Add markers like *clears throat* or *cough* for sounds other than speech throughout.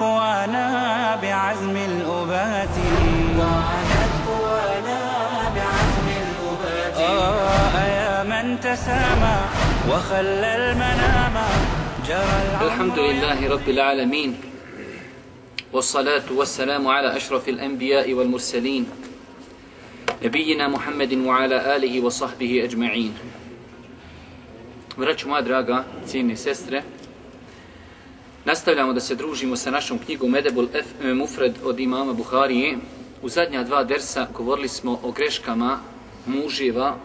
قوانا بعزم الأبات. وعادت قوانا بعزم الأبات آه يا من تسامى وخلى المنام. جرى الحمد لله رب العالمين والصلاة والسلام على أشرف الأنبياء والمرسلين نبينا محمد وعلى آله وصحبه أجمعين. Braću moja draga, cijene sestre, nastavljamo da se družimo sa našom knjigom Edebul F. Mufred od imama Buharije. U zadnja dva dersa govorili smo o greškama muževa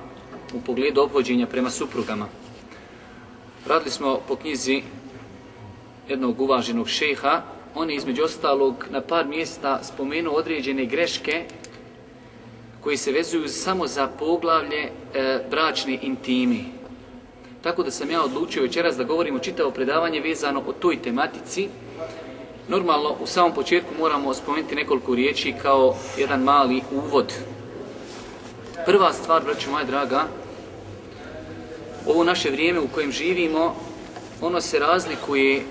u pogledu obhođenja prema suprugama. Radili smo po knjizi jednog uvaženog šeha, on je između ostalog na par mjesta spomenuo određene greške koji se vezuju samo za poglavlje e, bračne intimi. Tako da sam ja odlučio večeras da govorimo čitavo predavanje vezano o toj tematici. Normalno, u samom početku moramo spomenuti nekoliko riječi kao jedan mali uvod. Prva stvar, braću moja draga, ovo naše vrijeme u kojem živimo, ono se razlikuje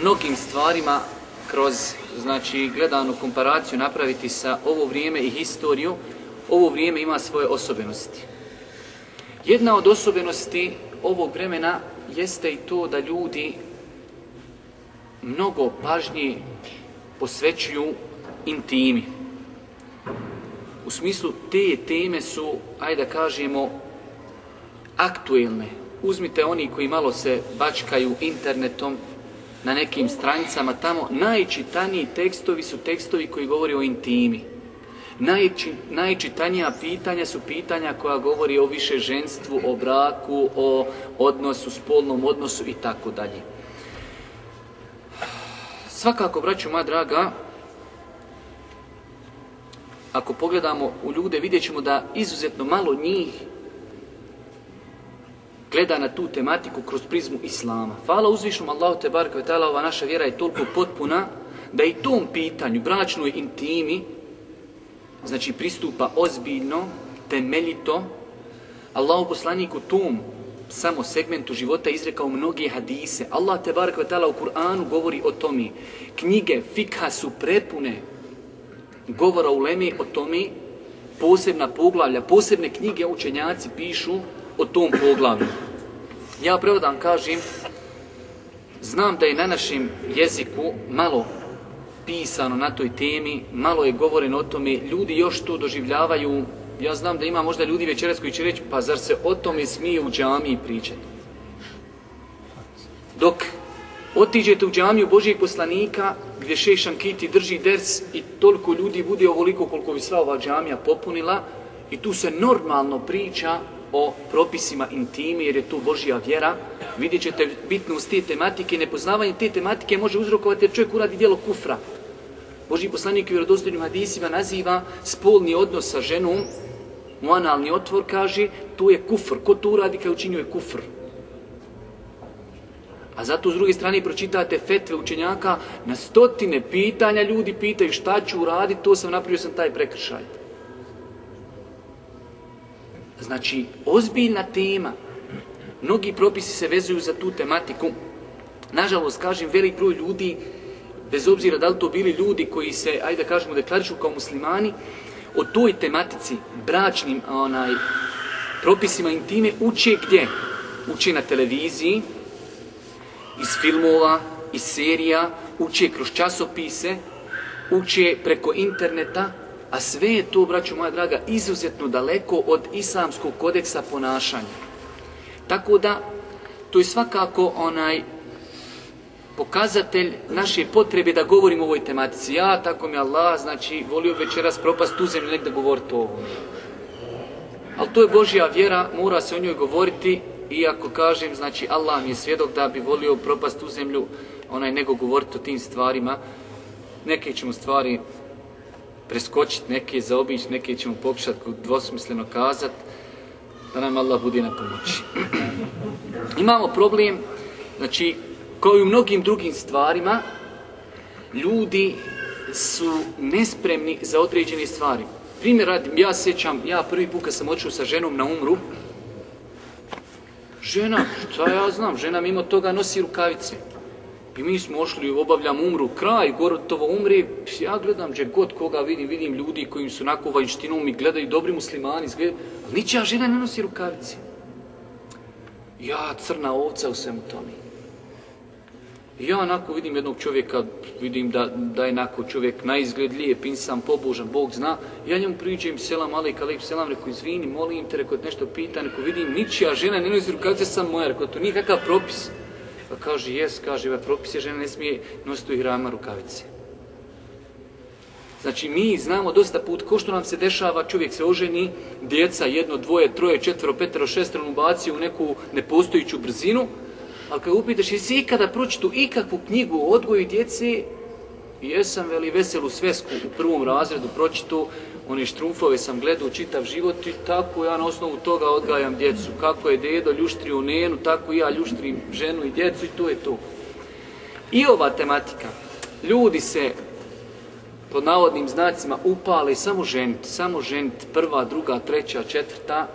mnogim stvarima kroz znači gledanu komparaciju napraviti sa ovo vrijeme i historiju, ovo vrijeme ima svoje osobenosti. Jedna od osobenosti ovog vremena jeste i to da ljudi mnogo pažnje posvećuju intimi. U smislu te teme su, ajde da kažemo, aktuelne. Uzmite oni koji malo se bačkaju internetom, na nekim stranicama tamo, najčitaniji tekstovi su tekstovi koji govori o intimi. Najči, najčitanija pitanja su pitanja koja govori o više ženstvu, o braku, o odnosu, spolnom odnosu i tako dalje. Svakako, braću moja draga, ako pogledamo u ljude, vidjet ćemo da izuzetno malo njih gleda na tu tematiku kroz prizmu Islama. Hvala uzvišnom Allahu te ta'ala, ova naša vjera je toliko potpuna da i tom pitanju, bračnoj intimi, znači pristupa ozbiljno, temeljito. Allahu poslaniku tom samo segmentu života izrekao mnoge hadise. Allah te baraka ve ta'ala u Kur'anu govori o tome. Knjige fikha su prepune govora u Leme o tome, posebna poglavlja, posebne knjige učenjaci pišu o tom poglavlju. Ja prevodam kažem, znam da je na našem jeziku malo pisano na toj temi, malo je govoreno o tome, ljudi još to doživljavaju, ja znam da ima možda ljudi večeras koji će reći, pa zar se o tome smije u džamiji pričati? Dok otiđete u džamiju Božijeg poslanika, gdje Šešan Kiti drži ders i toliko ljudi bude ovoliko koliko bi sva ova džamija popunila, i tu se normalno priča o propisima intimi, jer je tu Božja vjera, vidjet ćete bitnost te tematike, nepoznavanje te tematike može uzrokovati jer čovjek uradi dijelo kufra. Božji poslanik u vjerodostojnim hadisima naziva spolni odnos sa ženom, mu analni otvor kaže, tu je kufr. Ko to uradi kada učinio je kufr? A zato s druge strane pročitate fetve učenjaka, na stotine pitanja ljudi pitaju šta ću uraditi, to sam napravio sam taj prekršaj. Znači, ozbiljna tema. Mnogi propisi se vezuju za tu tematiku. Nažalost, kažem, velik broj ljudi, bez obzira da li to bili ljudi koji se, ajde da kažemo, deklarišu kao muslimani, o toj tematici, bračnim onaj, propisima intime, uče gdje? Uče na televiziji, iz filmova, iz serija, uče kroz časopise, uče preko interneta, a sve je to, braću moja draga, izuzetno daleko od islamskog kodeksa ponašanja. Tako da, to je svakako onaj pokazatelj naše potrebe da govorimo o ovoj tematici. Ja, tako mi Allah, znači, volio večeras propast tu zemlju, nek da govorite o ovom. Ali to je Božja vjera, mora se o njoj govoriti iako kažem, znači Allah mi je svjedok da bi volio propast u zemlju, onaj nego govoriti o tim stvarima. Neke ćemo stvari preskočiti, neke zaobići, neke ćemo pokušati dvosmisleno kazati, da nam Allah bude na pomoći. *clears throat* Imamo problem, znači, kao i u mnogim drugim stvarima, ljudi su nespremni za određene stvari. Primjer radim, ja sjećam, ja prvi put kad sam otišao sa ženom na umru, žena, šta ja znam, žena mimo toga nosi rukavice. I mi smo ošli, obavljam umru, kraj, gotovo umri, ja gledam gdje god koga vidim, vidim ljudi koji su onako vanjštinom i gledaju dobri muslimani, izgledaju, ali ničija žena ne nosi rukavice. Ja, crna ovca u svemu tome. Ja onako vidim jednog čovjeka, vidim da, da je onako čovjek na izgled lijep, insan, pobožan, Bog zna. Ja njemu priđem, selam, alik, alik, selam, rekao, izvini, molim te, rekao, nešto pita, rekao, vidim, ničija žena ne nosi rukavice, sam moja, rekao, to nije kakav propis. Pa kaže, jes, kaže, ovaj propis je ne smije nositi u ihrama rukavice. Znači, mi znamo dosta put, ko što nam se dešava, čovjek se oženi, djeca, jedno, dvoje, troje, četvero, petero, šestero, ubaci u neku nepostojiću brzinu, ali kad upitaš, jesi ikada pročitu ikakvu knjigu o odgoju djece, jesam veli veselu svesku u prvom razredu pročitu, one štrumfove sam gledao čitav život i tako ja na osnovu toga odgajam djecu. Kako je dedo ljuštrio nenu, tako i ja ljuštrim ženu i djecu i to je to. I ova tematika. Ljudi se pod navodnim znacima upale samo ženiti, samo ženiti, prva, druga, treća, četvrta,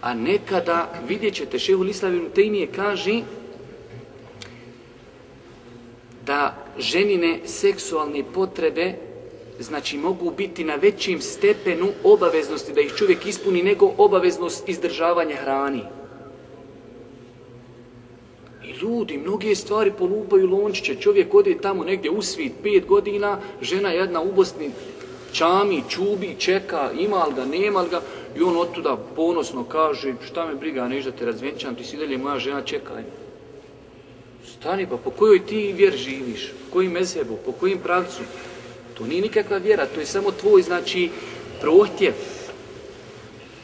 a nekada, vidjet ćete, šehu Lislavinu Tejmije kaže da ženine seksualne potrebe znači mogu biti na većim stepenu obaveznosti da ih čovjek ispuni nego obaveznost izdržavanja hrani. I ljudi, mnoge stvari polupaju lončiće. Čovjek ode tamo negdje u svit, pet godina, žena jedna u Bosni čami, čubi, čeka, ima li ga, nema li ga. I on otuda ponosno kaže, šta me briga, neš da te razvjenčam, ti si dalje moja žena, čekaj. Stani pa, po kojoj ti vjer živiš? Po kojim mezebu? Po kojim pravcu? To nije nikakva vjera, to je samo tvoj, znači, prohtjev.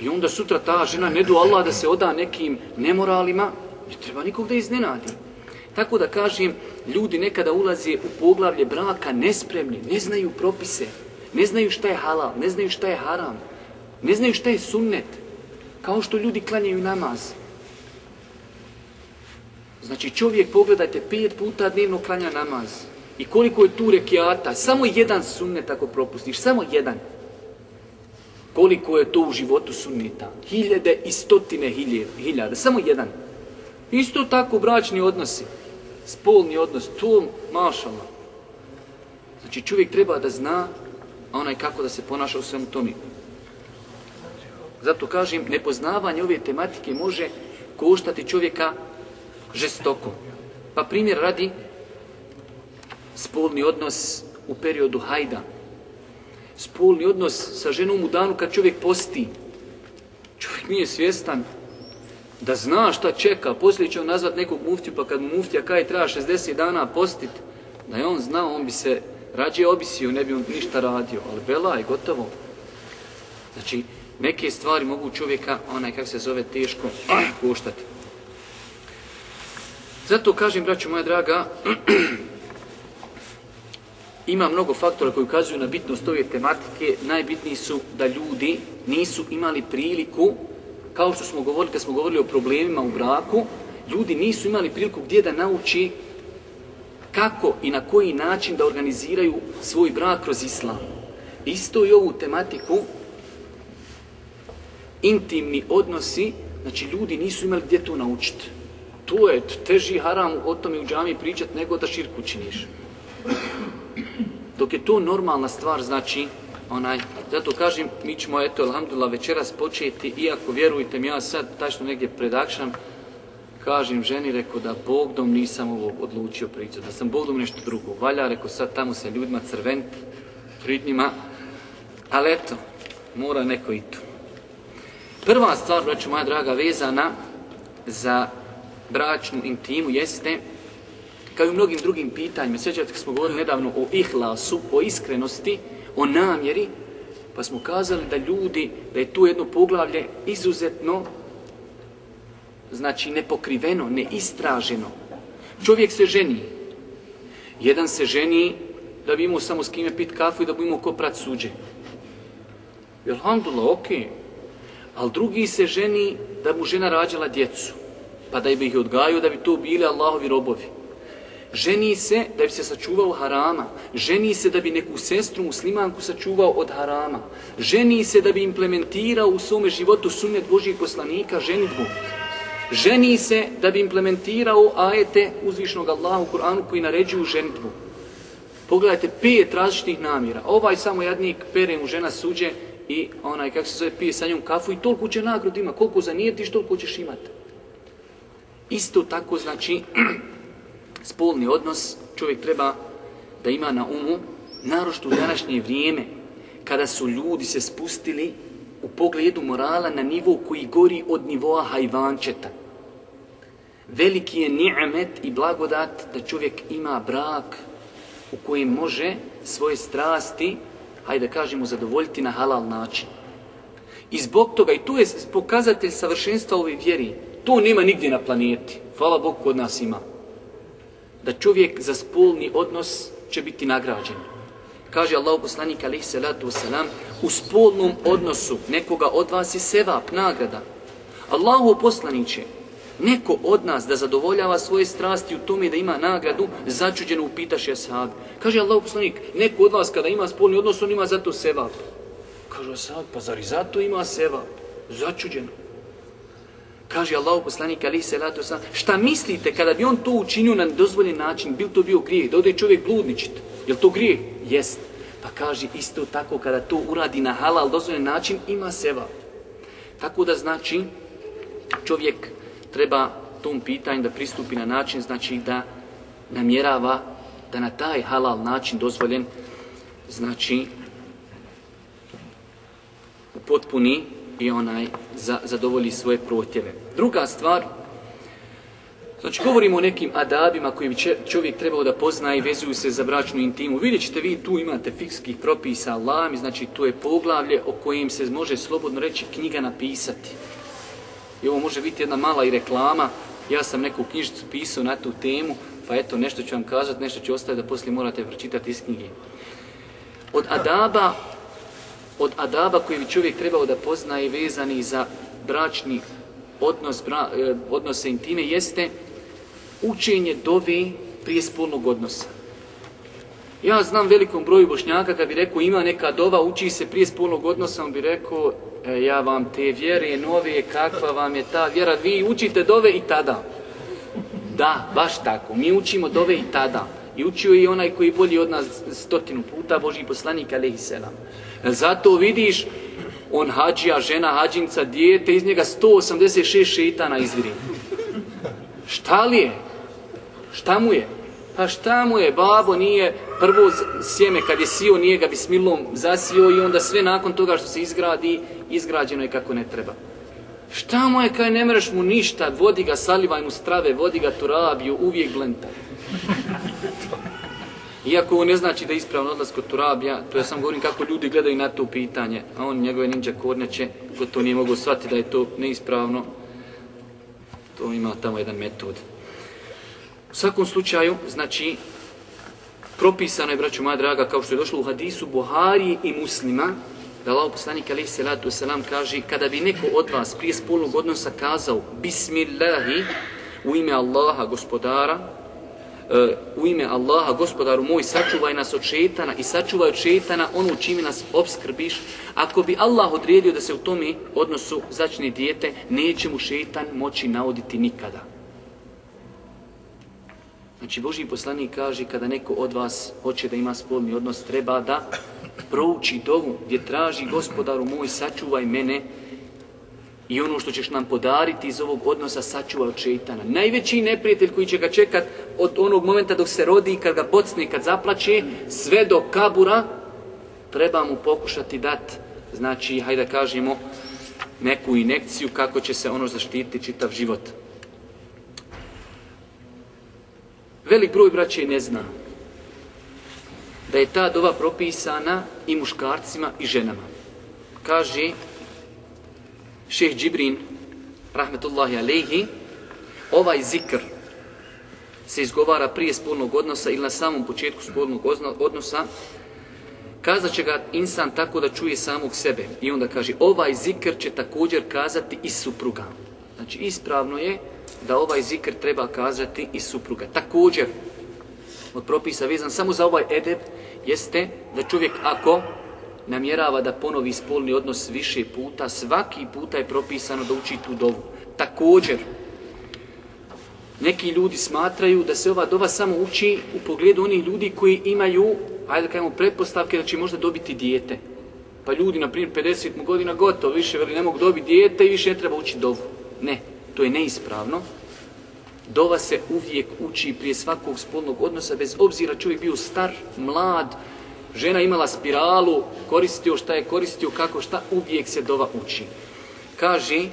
I onda sutra ta žena ne do Allah da se oda nekim nemoralima, ne treba nikog da iznenadi. Tako da kažem, ljudi nekada ulaze u poglavlje braka nespremni, ne znaju propise, ne znaju šta je halal, ne znaju šta je haram, ne znaju šta je sunnet, kao što ljudi klanjaju namaz. Znači čovjek, pogledajte, pet puta dnevno klanja namaz. I koliko je tu rekiata, samo jedan sunnet ako propustiš, samo jedan. Koliko je to u životu sunneta? Hiljede i stotine hiljada, samo jedan. Isto tako bračni odnosi, spolni odnos, to mašala. Znači čovjek treba da zna onaj kako da se ponaša u svemu tome. Zato kažem, nepoznavanje ove tematike može koštati čovjeka žestoko. Pa primjer radi spolni odnos u periodu hajda. Spolni odnos sa ženom u danu kad čovjek posti. Čovjek nije svjestan da zna šta čeka. Poslije će on nazvat nekog muftiju, pa kad mu muftija kaj treba 60 dana postit, da je on znao, on bi se rađe obisio, ne bi on ništa radio. Ali bela je gotovo. Znači, neke stvari mogu čovjeka, onaj kak se zove, teško *clears throat* koštati. Zato kažem, braću moja draga, *clears throat* ima mnogo faktora koji ukazuju na bitnost ove tematike. Najbitniji su da ljudi nisu imali priliku, kao što smo govorili kad smo govorili o problemima u braku, ljudi nisu imali priliku gdje da nauči kako i na koji način da organiziraju svoj brak kroz islam. Isto i ovu tematiku intimni odnosi, znači ljudi nisu imali gdje to naučiti. To je teži haram o tome u džami pričati nego da širku činiš. Dok je to normalna stvar, znači, onaj, zato kažem, mi ćemo, eto, alhamdulillah, večeras početi, iako vjerujte mi, ja sad tačno negdje predakšam, kažem ženi, rekao da Bogdom nisam ovo odlučio pričati, da sam Bogdom nešto drugo. Valja, rekao sad tamo se ljudima crventi, prid njima, ali eto, mora neko i tu. Prva stvar, braću moja draga, vezana za bračnu intimu jeste, kao i mnogim drugim pitanjima, sjećate smo govorili nedavno o ihlasu, o iskrenosti, o namjeri, pa smo kazali da ljudi, da je tu jedno poglavlje izuzetno znači nepokriveno, neistraženo. Čovjek se ženi. Jedan se ženi da bi imao samo s kime pit kafu i da bi imao ko prat suđe. Alhamdulillah, ok. Ali drugi se ženi da mu žena rađala djecu. Pa da bi ih odgajao, da bi to bili Allahovi robovi. Ženi se da bi se sačuvao harama. Ženi se da bi neku sestru muslimanku sačuvao od harama. Ženi se da bi implementirao u svome životu sunnet Božih poslanika ženitbu. Ženi se da bi implementirao ajete uzvišnog Allaha u Kur'anu koji naređuju ženitbu. Pogledajte, pet različitih namjera. Ovaj samo jadnik pere mu žena suđe i onaj, kako se zove, pije sa njom kafu i toliko će nagrod ima. Koliko zanijetiš, toliko ćeš imati. Isto tako, znači, *clears throat* spolni odnos čovjek treba da ima na umu, narošto u današnje vrijeme, kada su ljudi se spustili u pogledu morala na nivo koji gori od nivoa hajvančeta. Veliki je ni'met i blagodat da čovjek ima brak u kojem može svoje strasti, hajde kažemo, zadovoljiti na halal način. I zbog toga, i tu je pokazatelj savršenstva ove vjeri, to nema nigdje na planeti. Hvala Bog kod nas ima. Da čovjek za spolni odnos će biti nagrađen. Kaže Allah poslanik alaihi salatu wasalam, u spolnom odnosu nekoga od vas je sevap, nagrada. Allahu poslaniće, neko od nas da zadovoljava svoje strasti u tome da ima nagradu, začuđeno upitaš je sad. Kaže Allah poslanik, neko od vas kada ima spolni odnos, on ima zato sevap. Kaže sad, pa zar i zato ima sevap? Začuđeno. Kaže Allah poslanik ali se lato sam, šta mislite kada bi on to učinio na dozvoljen način, bil to bio grijeh, da ode čovjek bludničit, je to grijeh? Jest. Pa kaže isto tako kada to uradi na halal dozvoljen način, ima seva. Tako da znači čovjek treba tom pitanju da pristupi na način, znači da namjerava da na taj halal način dozvoljen, znači potpuni i onaj za, zadovolji svoje protjeve. Druga stvar, znači govorimo o nekim adabima koji bi čovjek trebao da pozna i vezuju se za bračnu intimu. Vidjet ćete vi tu imate fikskih propisa Allahmi, znači tu je poglavlje o kojim se može slobodno reći knjiga napisati. I ovo može biti jedna mala i reklama. Ja sam neku knjižicu pisao na tu temu, pa eto nešto ću vam kazati, nešto ću ostaviti da poslije morate pročitati iz knjige. Od adaba od adaba koji bi čovjek trebao da poznaje vezani za bračni odnos, bra, e, odnose intime jeste učenje dove prije spolnog odnosa. Ja znam velikom broju bošnjaka kad bi rekao ima neka dova, uči se prije spolnog odnosa, on bi rekao e, ja vam te vjere nove, kakva vam je ta vjera, vi učite dove i tada. Da, baš tako, mi učimo dove i tada. I učio je onaj koji bolji od nas stotinu puta, Boži poslanik, alaihi selam. Zato vidiš, on hađija, žena hađinca, dijete, iz njega 186 šeitana izviri. Šta li je? Šta mu je? Pa šta mu je? Babo nije prvo sjeme kad je sio, nije ga bismilom zasio i onda sve nakon toga što se izgradi, izgrađeno je kako ne treba. Šta mu je kaj ne mreš mu ništa, vodi ga, salivaj mu strave, vodi ga turabiju, uvijek blenta. Iako ne znači da je ispravno odlaz kod Turabija, to ja sam govorim kako ljudi gledaju na to pitanje, a on njegove ninja korneće, ko to nije mogu shvatiti da je to neispravno, to ima tamo jedan metod. U svakom slučaju, znači, propisano je, braću moja draga, kao što je došlo u hadisu Buhari i muslima, da Allah poslanik alaih salatu wasalam kaže, kada bi neko od vas prije spolnog odnosa kazao Bismillahi u ime Allaha gospodara, u ime Allaha, gospodaru moj, sačuvaj nas od šetana i sačuvaj od šetana ono čime nas obskrbiš. Ako bi Allah odredio da se u tome odnosu začne dijete, neće mu šetan moći navoditi nikada. Znači, Boži poslanik kaže, kada neko od vas hoće da ima spolni odnos, treba da prouči dovu gdje traži gospodaru moj, sačuvaj mene i ono što ćeš nam podariti iz ovog odnosa sačuva od šeitana. Najveći neprijatelj koji će ga čekat od onog momenta dok se rodi kad ga pocne, kad zaplaće, sve do kabura, treba mu pokušati dati, znači, hajde da kažemo, neku inekciju kako će se ono zaštititi čitav život. Velik broj braće ne zna da je ta dova propisana i muškarcima i ženama. Kaže šeh Džibrin, rahmetullahi alejhi, ovaj zikr se izgovara prije spolnog odnosa ili na samom početku spolnog odnosa, kazat će ga insan tako da čuje samog sebe. I onda kaže, ovaj zikr će također kazati i supruga. Znači, ispravno je da ovaj zikr treba kazati i supruga. Također, od propisa vezan samo za ovaj edeb, jeste da čovjek ako namjerava da ponovi spolni odnos više puta, svaki puta je propisano da uči tu dovu. Također, neki ljudi smatraju da se ova dova samo uči u pogledu onih ljudi koji imaju, ajde da kažemo, pretpostavke da će možda dobiti dijete. Pa ljudi, na primjer, 50 godina gotovo, više veli ne mogu dobiti dijete i više ne treba učiti dovu. Ne, to je neispravno. Dova se uvijek uči prije svakog spolnog odnosa, bez obzira čovjek bio star, mlad, žena imala spiralu, koristio šta je koristio, kako šta, uvijek se dova uči. Kaže,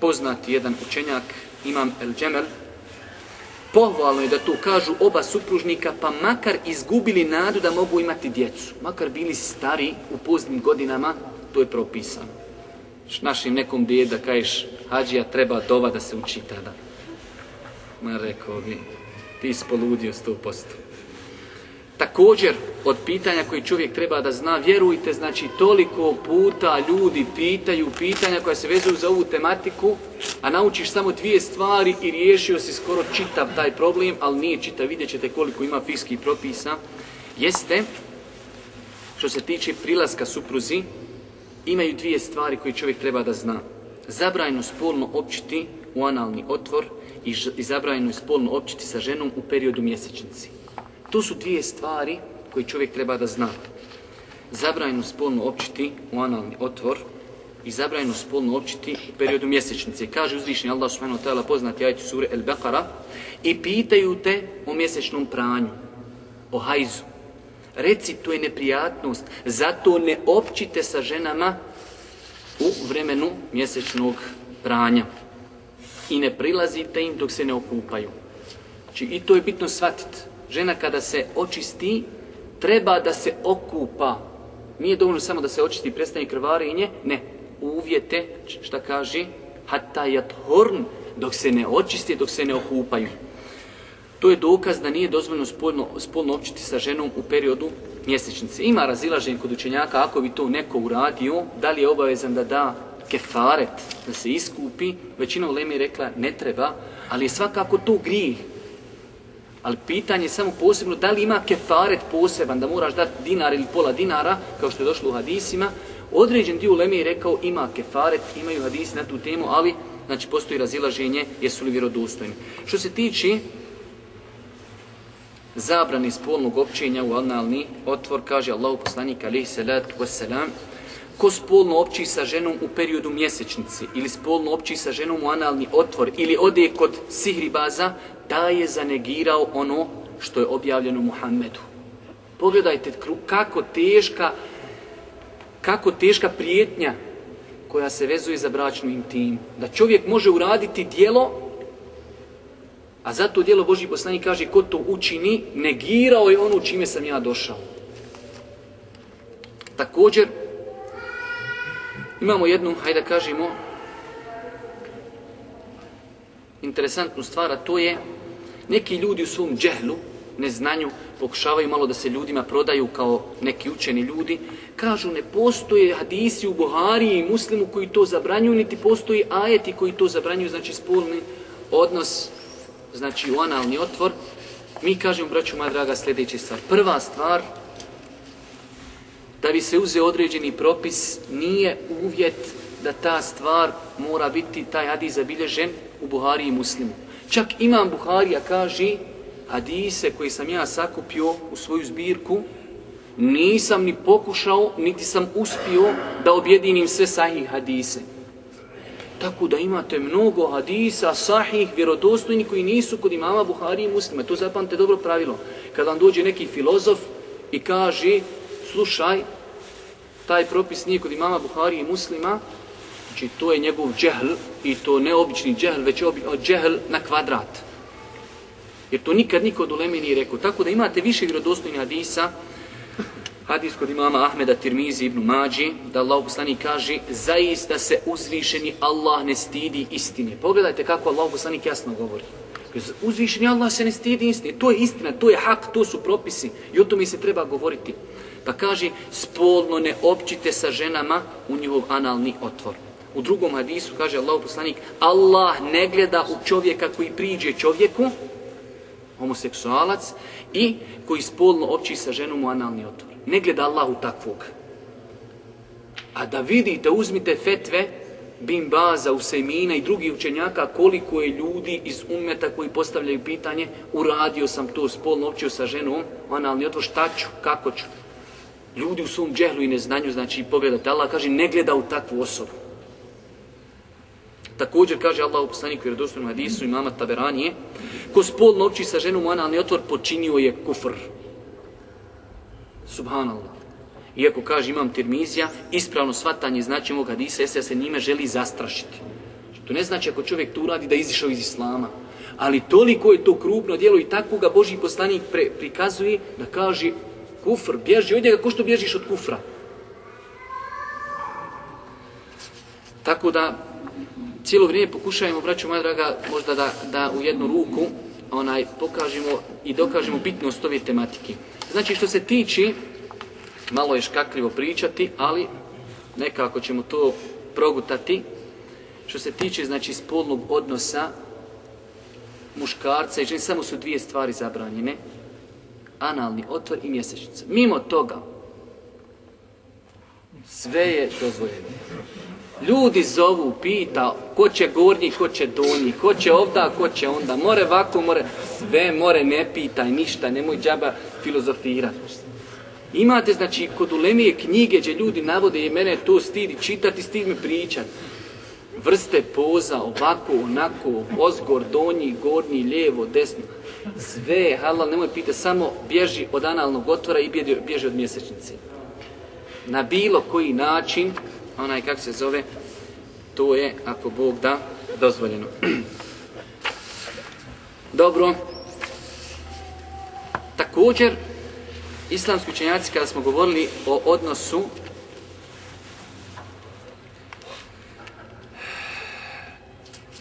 poznati jedan učenjak, imam El Džemel, pohvalno je da to kažu oba supružnika, pa makar izgubili nadu da mogu imati djecu. Makar bili stari u poznim godinama, to je propisano. Našim nekom da kažeš, hađija treba dova da se uči tada. Ma rekao bi, ti poludio sto posto. Također, od pitanja koji čovjek treba da zna, vjerujte, znači toliko puta ljudi pitaju pitanja koja se vezuju za ovu tematiku, a naučiš samo dvije stvari i riješio si skoro čitav taj problem, ali nije čitav, vidjet ćete koliko ima fiskih propisa, jeste, što se tiče prilaska supruzi, imaju dvije stvari koje čovjek treba da zna. Zabrajno spolno općiti u analni otvor i zabrajno spolno općiti sa ženom u periodu mjesečnici. To su dvije stvari koje čovjek treba da zna. Zabrajno spolno općiti u analni otvor i zabrajno spolno općiti u periodu mjesečnice. Kaže uzvišnji Allah subhanahu wa ta'ala poznati ajti sure El Beqara i pitaju te o mjesečnom pranju, o hajzu. Reci, to je neprijatnost, zato ne općite sa ženama u vremenu mjesečnog pranja i ne prilazite im dok se ne okupaju. Znači, I to je bitno shvatiti žena kada se očisti, treba da se okupa. Nije dovoljno samo da se očisti i prestane krvarenje, ne. Uvjete, šta kaže, hatta horn, dok se ne očisti, dok se ne okupaju. To je dokaz da nije dozvoljno spolno, spolno općiti sa ženom u periodu mjesečnice. Ima razilaženje kod učenjaka ako bi to neko uradio, da li je obavezan da da kefaret, da se iskupi. Većina u Lemi rekla ne treba, ali je svakako to grijeh. Ali pitanje je samo posebno da li ima kefaret poseban, da moraš dati dinar ili pola dinara, kao što je došlo u hadisima. Određen dio Leme je rekao ima kefaret, imaju hadisi na tu temu, ali znači postoji razilaženje jesu li vjerodostojni. Što se tiče zabrani spolnog općenja u analni otvor, kaže Allahu poslanik alaihi salatu wasalam, ko spolno opći sa ženom u periodu mjesečnici ili spolno opći sa ženom u analni otvor ili ode kod sihribaza, taj je zanegirao ono što je objavljeno Muhammedu. Pogledajte kako teška, kako teška prijetnja koja se vezuje za bračnu intim. Da čovjek može uraditi dijelo, a zato dijelo Boži poslanik kaže ko to učini, negirao je ono čime sam ja došao. Također, imamo jednu, hajde da kažemo, interesantnu stvar, a to je neki ljudi u svom džehlu, neznanju, pokušavaju malo da se ljudima prodaju kao neki učeni ljudi, kažu ne postoje hadisi u Buhari i muslimu koji to zabranjuju, niti postoji ajeti koji to zabranjuju, znači spolni odnos, znači u analni otvor. Mi kažemo, braću moja draga, sljedeća stvar. Prva stvar, da bi se uzeo određeni propis, nije uvjet da ta stvar mora biti taj hadis zabilježen u Buhari i muslimu. Čak imam Buharija kaže hadise koje sam ja sakupio u svoju zbirku, nisam ni pokušao, niti sam uspio da objedinim sve sahih hadise. Tako da imate mnogo hadisa, sahih, vjerodostojni koji nisu kod imama Buhari i muslima. To zapamte dobro pravilo. Kad vam dođe neki filozof i kaže, slušaj, taj propis nije kod imama Buhari i muslima, Znači to je njegov džehl i to ne obični džehl, već džehl na kvadrat. Jer to nikad niko od ulemi nije rekao. Tako da imate više vjerodostojnih hadisa Hadis kod imama Ahmeda Tirmizi ibn Mađi, da Allah poslanik kaže, zaista se uzvišeni Allah ne stidi istine. Pogledajte kako Allah poslanik jasno govori. Uzvišeni Allah se ne stidi istine. To je istina, to je hak, to su propisi i o tome se treba govoriti. Pa kaže, spolno ne općite sa ženama u njihov analni otvor. U drugom hadisu kaže Allah poslanik, Allah ne gleda u čovjeka koji priđe čovjeku, homoseksualac, i koji spolno opći sa ženom u analni otvor. Ne gleda Allah u takvog. A da vidite, uzmite fetve, Bin Baza, Usemina i drugih učenjaka, koliko je ljudi iz umeta koji postavljaju pitanje, uradio sam to spolno općio sa ženom, analni otvor, šta ću, kako ću. Ljudi u svom džehlu i neznanju, znači pogledajte, Allah kaže ne gleda u takvu osobu. Također kaže Allah u poslaniku jer dostojnom hadisu imama Taberanije, ko spolno opći sa ženom analni otvor počinio je kufr. Subhanallah. Iako kaže imam tirmizija, ispravno shvatanje znači ovog hadisa jeste se njime želi zastrašiti. To ne znači ako čovjek to uradi da izišao iz islama. Ali toliko je to krupno djelo i tako ga Boži poslanik pre, prikazuje da kaže kufr, bježi od njega ko što bježiš od kufra. Tako da cijelo vrijeme pokušajemo, braću moja draga, možda da, da u jednu ruku onaj pokažemo i dokažemo bitnost ove tematike. Znači što se tiče, malo je škakljivo pričati, ali nekako ćemo to progutati. Što se tiče znači spolnog odnosa muškarca i žene, samo su dvije stvari zabranjene. Analni otvor i mjesečnica. Mimo toga, sve je dozvoljeno. Ljudi zovu, pita, ko će gornji, ko će donji, ko će ovda, ko će onda, more ovako, more, sve more, ne pitaj ništa, nemoj džaba filozofirati. Imate, znači, kod ulemije knjige gdje ljudi navode i mene to stidi čitati, stid mi pričati. Vrste poza, ovako, onako, ozgor, donji, gornji, lijevo, desno. Sve je halal, nemoj pita, samo bježi od analnog otvora i bježi od mjesečnice. Na bilo koji način, onaj kak se zove, to je, ako Bog da, dozvoljeno. *clears throat* Dobro. Također, islamski učenjaci kada smo govorili o odnosu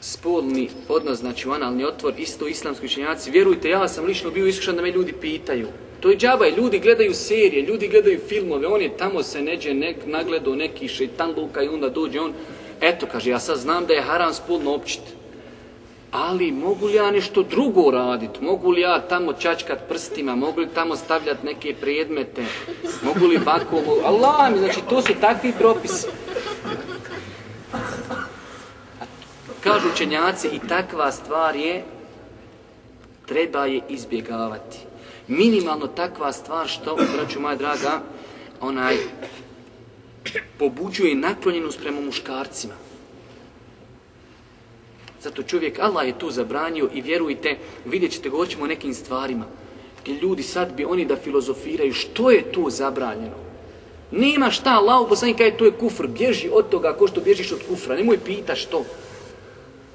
spolni odnos, znači analni otvor, isto islamski učenjaci, vjerujte, ja sam lično bio iskušan da me ljudi pitaju. To je džabaj, ljudi gledaju serije, ljudi gledaju filmove, on je tamo se neđe nek, nagledao neki šeitan luka i onda dođe on, eto kaže, ja sad znam da je haram spolno općiti. Ali mogu li ja nešto drugo raditi? Mogu li ja tamo čačkat prstima? Mogu li tamo stavljati neke predmete? Mogu li? Mogu... Allah mi, znači to su takvi propisi. Kažu učenjaci i takva stvar je treba je izbjegavati. Minimalno takva stvar što, braću moja draga, onaj pobuđuje naklonjenost prema muškarcima. Zato čovjek, Allah je tu zabranio i vjerujte, vidjet ćete, goćemo o nekim stvarima. Gdje ljudi sad bi oni da filozofiraju što je tu zabranjeno. Nema šta, Allah poslanik kaže to je kufr, bježi od toga ko što bježiš od kufra, nemoj pita što.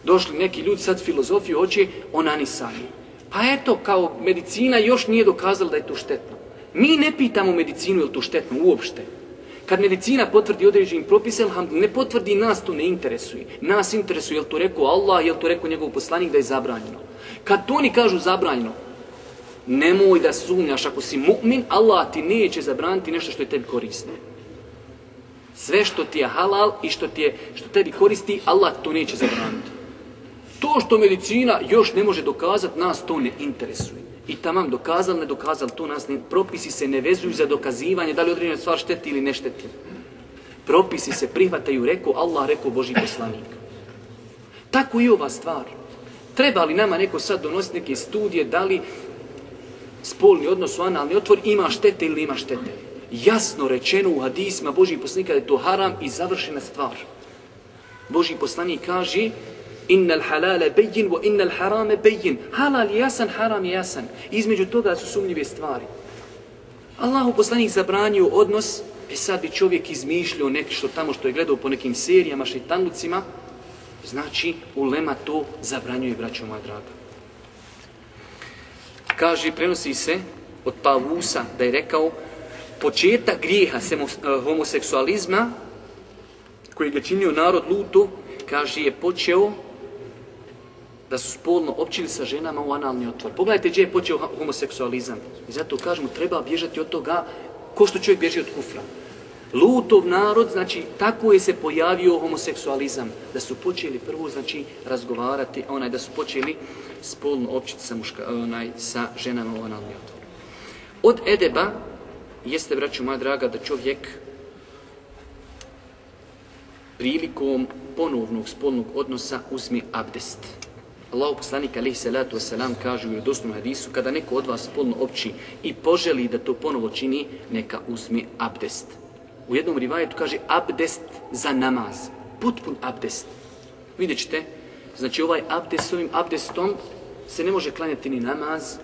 Došli neki ljudi sad filozofiju hoće onanisanje. Pa eto, kao medicina još nije dokazala da je to štetno. Mi ne pitamo medicinu je li to štetno uopšte. Kad medicina potvrdi određeni propis, ne potvrdi nas, to ne interesuje. Nas interesuje je li to rekao Allah, je li to rekao njegov poslanik da je zabranjeno. Kad to oni kažu zabranjeno, nemoj da sumnjaš, ako si mu'min, Allah ti neće zabraniti nešto što je tebi korisno. Sve što ti je halal i što, ti je, što tebi koristi, Allah to neće zabraniti. To što medicina još ne može dokazati, nas to ne interesuje. I tamam dokazali, ne dokazali, to nas ne, propisi se ne vezuju za dokazivanje da li određena stvar šteti ili ne šteti. Propisi se prihvataju, rekao Allah, rekao Boži poslanik. Tako i ova stvar. Treba li nama neko sad donositi neke studije da li spolni odnos u analni otvor ima štete ili ima štete? Jasno rečeno u hadisma Božih poslanika da je to haram i završena stvar. Boži poslanik kaže Innal halale bejin, wa innal harame bejin. Halal je jasan, haram je jasan. Između toga su sumnjive stvari. Allahu poslanik zabranio odnos, e sad bi čovjek izmišljao neki što tamo što je gledao po nekim serijama, šeitanlucima, znači ulema to zabranjuje, braćo moja draga. Kaže, prenosi se od Pavusa da je rekao, početak grijeha e, homoseksualizma koji ga činio narod Lutu, kaže je počeo da su spolno općili sa ženama u analni otvor. Pogledajte gdje je počeo homoseksualizam. I zato kažemo treba bježati od toga ko što čovjek bježi od kufra. Lutov narod, znači, tako je se pojavio homoseksualizam. Da su počeli prvo, znači, razgovarati, onaj, da su počeli spolno općiti sa, muška, onaj, sa ženama u analni otvor. Od edeba jeste, braću moja draga, da čovjek prilikom ponovnog spolnog odnosa uzme abdest. Allah poslanik alaihi salatu wasalam kaže u vjerodostojnom hadisu kada neko od vas spolno opći i poželi da to ponovo čini, neka uzme abdest. U jednom rivajetu kaže abdest za namaz. Potpun abdest. Vidjet ćete, znači ovaj abdest, ovim abdestom se ne može klanjati ni namaz,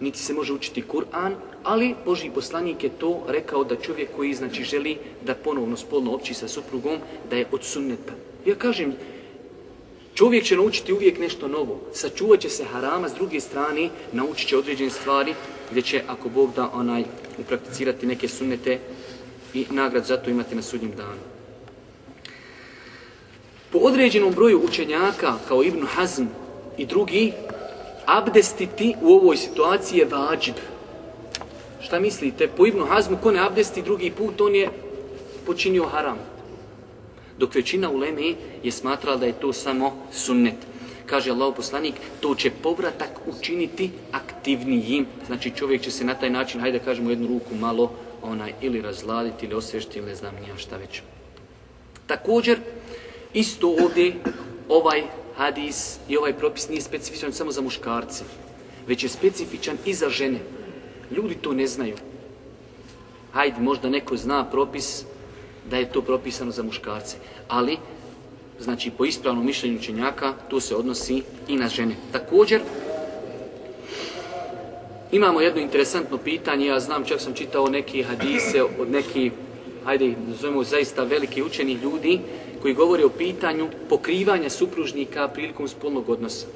niti se može učiti Kur'an, ali Boži poslanik je to rekao da čovjek koji znači želi da ponovno spolno opći sa suprugom, da je od sunneta. Ja kažem, čovjek će naučiti uvijek nešto novo, sačuvat će se harama, s druge strane naučit će određene stvari gdje će, ako Bog da, onaj, uprakticirati neke sunnete i nagrad za to imati na sudnjem danu. Po određenom broju učenjaka, kao Ibn Hazm i drugi, abdestiti u ovoj situaciji je vađib. Šta mislite? Po Ibnu Hazmu, ko ne abdesti drugi put, on je počinio haram. Dok većina uleme je smatrala da je to samo sunnet. Kaže Allah poslanik, to će povratak učiniti aktivnijim. Znači čovjek će se na taj način, hajde kažemo jednu ruku malo, onaj ili razladiti ili osvježiti ili ne znam nija šta već. Također, isto ovdje ovaj hadis i ovaj propis nije specifičan samo za muškarce, već je specifičan i za žene. Ljudi to ne znaju. Hajde, možda neko zna propis da je to propisano za muškarce, ali znači po ispravnom mišljenju učenjaka to se odnosi i na žene. Također, imamo jedno interesantno pitanje, ja znam, čak sam čitao neke hadise od nekih, hajde, nazovemo zaista veliki učeni ljudi, koji govori o pitanju pokrivanja supružnika prilikom spolnog odnosa.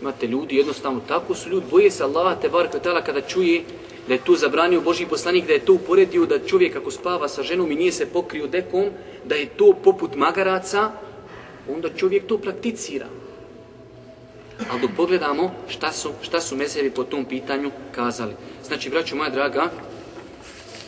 Imate ljudi, jednostavno tako su ljudi, boje se Allaha te bar kada čuje da je tu zabranio Boži poslanik, da je to uporedio da čovjek ako spava sa ženom i nije se pokrio dekom, da je to poput magaraca, onda čovjek to prakticira. Ali dok pogledamo šta su, šta su mesevi po tom pitanju kazali. Znači, braćo moja draga,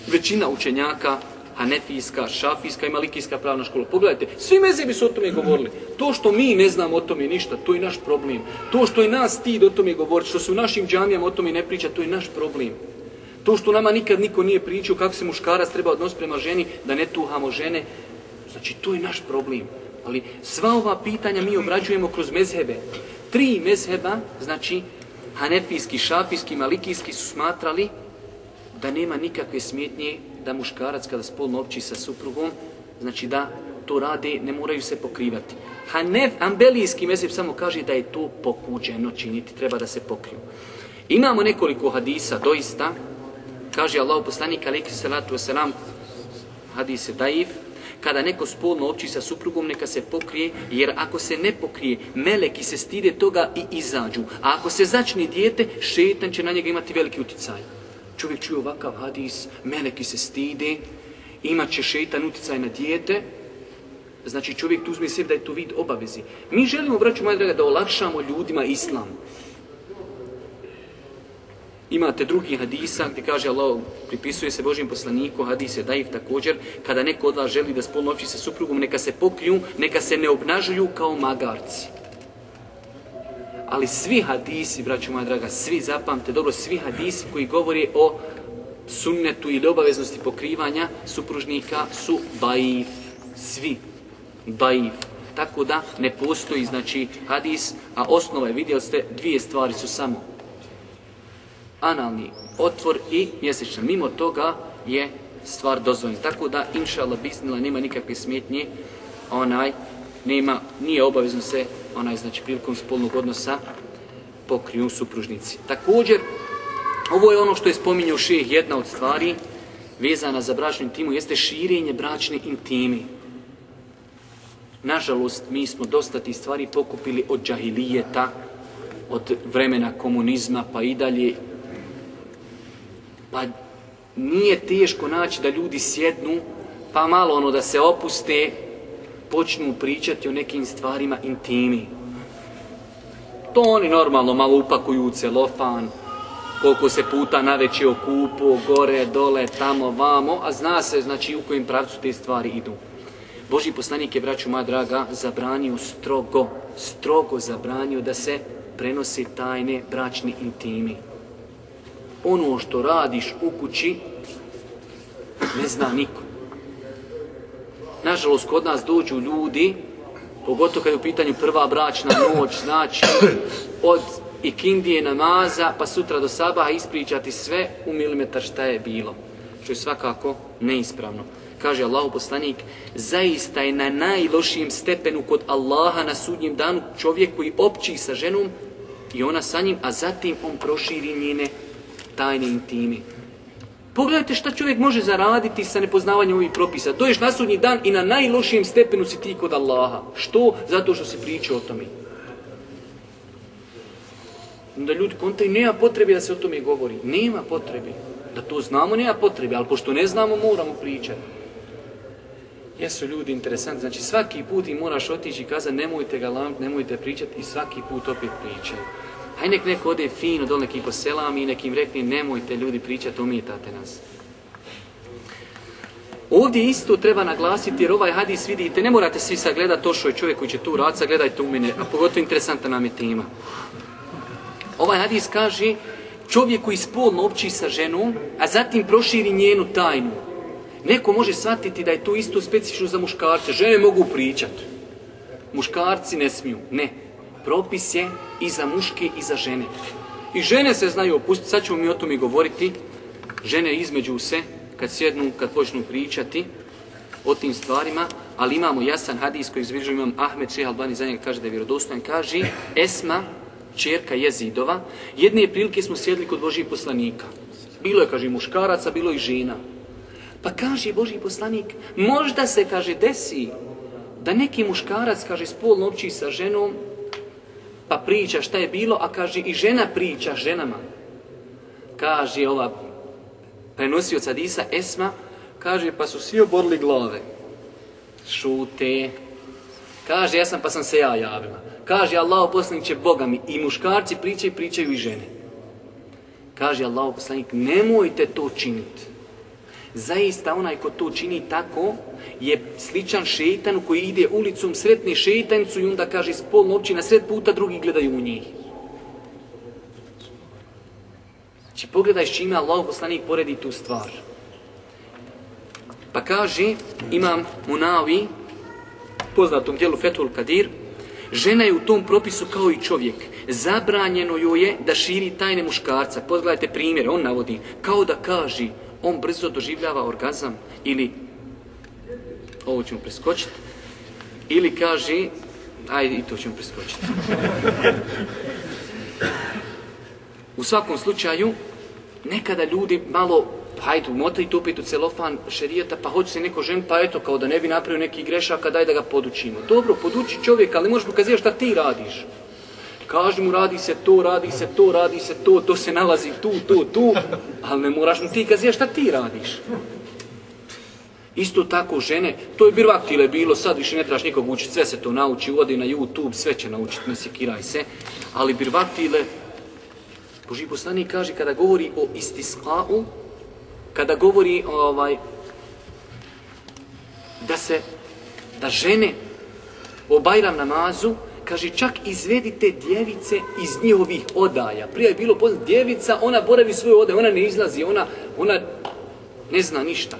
većina učenjaka Hanefijska, Šafijska i Malikijska pravna škola. Pogledajte, svi mezebi su o tome govorili. To što mi ne znamo o tome ništa, to je naš problem. To što je nas stid o tome govoriti, što se u našim džamijama o tome ne priča, to je naš problem. To što nama nikad niko nije pričao kako se muškarac treba odnositi prema ženi, da ne tuhamo žene, znači to je naš problem. Ali sva ova pitanja mi obrađujemo kroz mezhebe. Tri mezheba, znači Hanefijski, Šafijski, Malikijski su smatrali da nema nikakve smjetnje da muškarac kada spolno opći sa suprugom, znači da to rade, ne moraju se pokrivati. Hanef, ambelijski mezheb samo kaže da je to pokuđeno činiti, treba da se pokriju. Imamo nekoliko hadisa, doista, kaže Allah poslanik alaihi salatu wasalam, hadis je daif, kada neko spolno opći sa suprugom, neka se pokrije, jer ako se ne pokrije, meleki se stide toga i izađu. A ako se začne dijete, šetan će na njega imati veliki uticaj. Čovjek čuje ovakav hadis, meleki se stide, imat će šeitan uticaj na dijete, znači čovjek tu uzme sebi da je to vid obavezi. Mi želimo, braću moja draga, da olakšamo ljudima islam. Imate drugi hadisa gdje kaže Allah, pripisuje se Božim poslaniku, hadis je daif također, kada neko od vas želi da spolno opći sa suprugom, neka se pokriju, neka se ne obnažuju kao magarci. Ali svi hadisi, braću moja draga, svi zapamte dobro, svi hadisi koji govori o sunnetu ili obaveznosti pokrivanja supružnika su daif. Svi. Daif. Tako da ne postoji, znači, hadis, a osnova je, vidjeli ste, dvije stvari su samo analni otvor i mjesečan. Mimo toga je stvar dozvoljena. Tako da, inša Allah, bismila, nema nikakve smjetnje, onaj, nema, nije obavezno se, onaj, znači, prilikom spolnog odnosa pokriju supružnici. Također, ovo je ono što je spominjao šeh, jedna od stvari vezana za bračnu intimu, jeste širenje bračne intimi. Nažalost, mi smo dosta tih stvari pokupili od džahilijeta, od vremena komunizma pa i dalje. Pa nije teško naći da ljudi sjednu, pa malo ono da se opuste, počnu pričati o nekim stvarima intimi. To oni normalno malo upakuju u celofan, koliko se puta naveći okupu, gore, dole, tamo, vamo, a zna se znači u kojim pravcu te stvari idu. Boži poslanik je, braću moja draga, zabranio strogo, strogo zabranio da se prenosi tajne bračni intimi. Ono što radiš u kući ne zna niko. Nažalost, kod nas dođu ljudi, pogotovo kad je u pitanju prva bračna noć, znači od ikindije namaza pa sutra do sabaha ispričati sve u milimetar šta je bilo. Što je svakako neispravno. Kaže Allahu poslanik, zaista je na najlošijem stepenu kod Allaha na sudnjem danu čovjek koji opći sa ženom i ona sa njim, a zatim on proširi njene tajne intime. Pogledajte šta čovjek može zaraditi sa nepoznavanjem ovih propisa. To je na sudnji dan i na najlošijem stepenu si ti kod Allaha. Što? Zato što se priča o tome. Onda ljudi kontaju, nema potrebe da se o tome govori. Nema potrebe. Da to znamo, nema potrebe, ali pošto ne znamo, moramo pričati. Jesu ljudi interesantni, znači svaki put im moraš otići i kazati nemojte ga lamit, nemojte pričati i svaki put opet pričaju. Haj nek neko ode fino dole neki poselam i nekim rekne nemojte ljudi pričati, umijetate nas. Ovdje isto treba naglasiti jer ovaj hadis vidite, ne morate svi sagledati to što je čovjek koji će tu raditi, sagledajte u mene, a pogotovo interesantna nam je tema. Ovaj hadis kaže čovjek koji spolno opći sa ženom, a zatim proširi njenu tajnu. Neko može shvatiti da je to isto specifično za muškarce. Žene mogu pričati. Muškarci ne smiju. Ne. Propis je i za muške i za žene. I žene se znaju opustiti. Sad ćemo mi o tome govoriti. Žene između se, kad sjednu, kad počnu pričati o tim stvarima, ali imamo jasan hadis koji izviđu imam Ahmed Šeha Albani za kaže da je vjerodostojan. Kaže, Esma, čerka jezidova, jedne prilike smo sjedli kod Božih poslanika. Bilo je, kaže, muškaraca, bilo i žena. Pa kaže Boži poslanik, možda se, kaže, desi da neki muškarac, kaže, spolno opći sa ženom, pa priča šta je bilo, a kaže i žena priča ženama. Kaže ova prenosioca Hadisa Esma, kaže pa su svi oborili glave. Šute. Kaže ja sam pa sam se ja javila. Kaže Allah poslanik će Boga mi i muškarci pričaju pričaju i žene. Kaže Allah poslanik nemojte to činiti. Zaista onaj ko to čini tako je sličan šeitanu koji ide ulicom, sretne šeitancu i onda kaže spolno opći na sred puta, drugi gledaju u njih. Znači pogledaj s čime Allah poslanik poredi tu stvar. Pa kaže, imam Munavi, poznatom dijelu Fethul Kadir, žena je u tom propisu kao i čovjek. Zabranjeno joj je da širi tajne muškarca. Pogledajte primjere, on navodi, kao da kaže, on brzo doživljava orgazam ili ovo ćemo preskočiti ili kaže ajde i to ćemo preskočiti u svakom slučaju nekada ljudi malo hajde umotaju to opet u celofan šerijeta pa hoće se neko žen pa eto kao da ne bi napravio neki grešaka daj da ga podučimo. Dobro poduči čovjeka ali možeš pokazati šta ti radiš? Kaži mu radi se to, radi se to, radi se to, to se nalazi tu, tu, tu, ali ne moraš mu ti kazati šta ti radiš. Isto tako žene, to je birvaktile bilo, sad više ne trebaš nikog učiti, sve se to nauči, uvodi na YouTube, sve će naučiti, ne sekiraj se. Ali birvaktile, Boži poslanik kaže kada govori o istiskau, kada govori ovaj, da se, da žene o Bajram namazu, kaže čak izvedite djevice iz njihovih odaja. Prije je bilo poznat, djevica, ona boravi svoje odaje, ona ne izlazi, ona, ona ne zna ništa.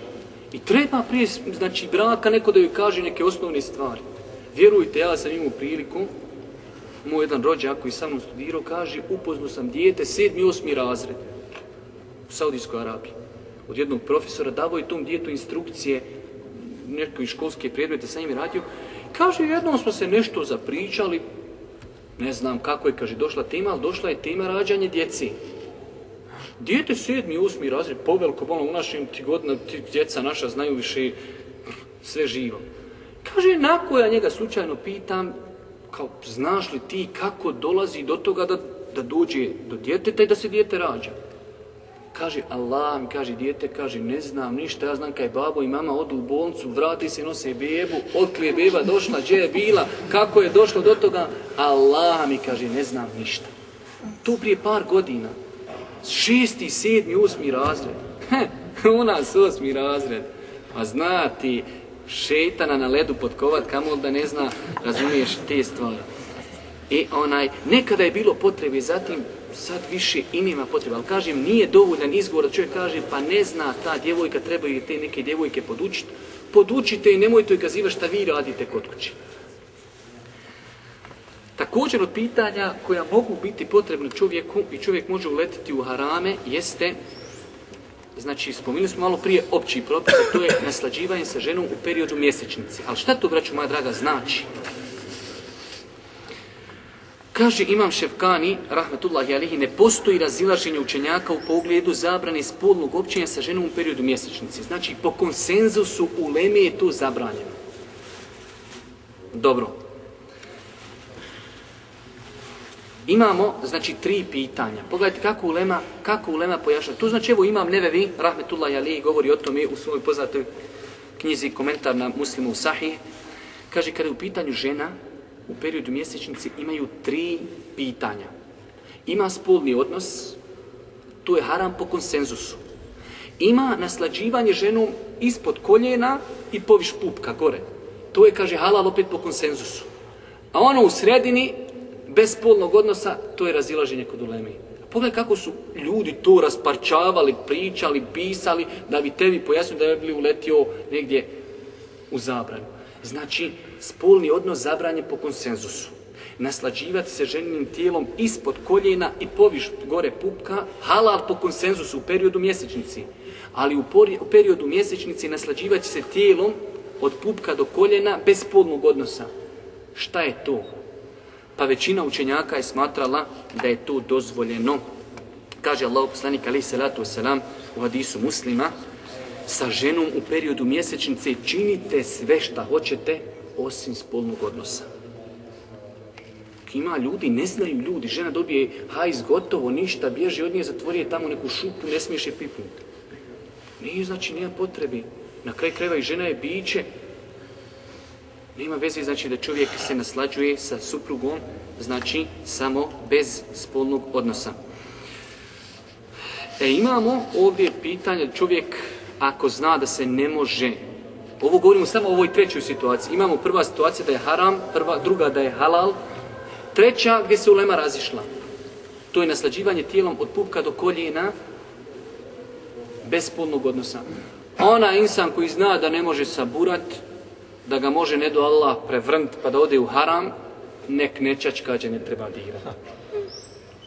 I treba prije, znači, braka neko da joj kaže neke osnovne stvari. Vjerujte, ja sam imao priliku, moj jedan rođak koji sa mnom studirao, kaže, upoznu sam dijete, sedmi, osmi razred u Saudijskoj Arabiji. Od jednog profesora davo je tom djetu instrukcije, neke školske predmete, sa njim je radio, Kaže, jednom smo se nešto zapričali, ne znam kako je, kaže, došla tema, ali došla je tema rađanje djeci. Dijete sedmi, osmi razred, poveliko, ono, u našim ti godina, ti djeca naša znaju više sve živo. Kaže, nako ja njega slučajno pitam, kao, znaš li ti kako dolazi do toga da, da dođe do djeteta i da se dijete rađa? Kaže, Allah mi kaže, dijete, kaže, ne znam ništa, ja znam kaj babo i mama odu u bolnicu, vrati se, nose bebu, otkrije je beba došla, gdje je bila, kako je došlo do toga, Allah mi kaže, ne znam ništa. To prije par godina, šesti, sedmi, osmi razred. U nas osmi razred. A zna ti šetana na ledu potkovat, kamo da ne zna, razumiješ te stvari. I onaj, nekada je bilo potrebe, zatim sad više i nema potrebe, ali kažem, nije dovoljan izgovor da čovjek kaže, pa ne zna ta djevojka, trebaju te neke djevojke podučiti. Podučite i nemojte joj kazivati šta vi radite kod kuće. Također od pitanja koja mogu biti potrebne čovjeku i čovjek može uletiti u harame jeste, znači spominuli smo malo prije opći propis, to je naslađivanje sa ženom u periodu mjesečnice. Ali šta to, braću moja draga, znači? Kaže Imam Ševkani, rahmetullahi alihi, ne postoji razilaženje učenjaka u pogledu zabrane spolnog općenja sa ženom u periodu mjesečnice. Znači, po konsenzusu u Leme je to zabranjeno. Dobro. Imamo, znači, tri pitanja. Pogledajte kako Ulema, kako Ulema pojašnja. Tu znači, evo imam Nevevi, rahmetullahi alihi, govori o tome u svojoj poznatoj knjizi komentar na muslimu Sahih. Kaže, kada je u pitanju žena, u periodu mjesečnice imaju tri pitanja. Ima spolni odnos, to je haram po konsenzusu. Ima naslađivanje ženom ispod koljena i poviš pupka gore. To je, kaže, halal opet po konsenzusu. A ono u sredini, bez spolnog odnosa, to je razilaženje kod ulemi. Pogledaj kako su ljudi to rasparčavali, pričali, pisali, da bi tebi pojasnili da bili uletio negdje u zabranu. Znači, spolni odnos zabranjen po konsenzusu. Naslađivati se ženinim tijelom ispod koljena i poviš gore pupka, halal po konsenzusu u periodu mjesečnici. Ali u, u periodu mjesečnici naslađivati se tijelom od pupka do koljena bez spolnog odnosa. Šta je to? Pa većina učenjaka je smatrala da je to dozvoljeno. Kaže Allah poslanik alaih salatu wasalam u hadisu muslima, sa ženom u periodu mjesečnice činite sve šta hoćete osim spolnog odnosa. Ima ljudi, ne znaju ljudi, žena dobije hajz gotovo, ništa, bježi od nje, zatvori je tamo neku šupu, ne smiješ je pipnuti. Nije znači, nema potrebi. Na kraj krajeva i žena je biće. Nema veze znači da čovjek se naslađuje sa suprugom, znači samo bez spolnog odnosa. E imamo ovdje pitanje, čovjek ako zna da se ne može ovo govorimo samo o ovoj trećoj situaciji. Imamo prva situacija da je haram, prva, druga da je halal, treća gdje se ulema razišla. To je naslađivanje tijelom od pupka do koljena bez spolnog odnosa. Ona insan koji zna da ne može saburat, da ga može ne do Allah prevrnt pa da ode u haram, nek nečačkađe ne treba dirati.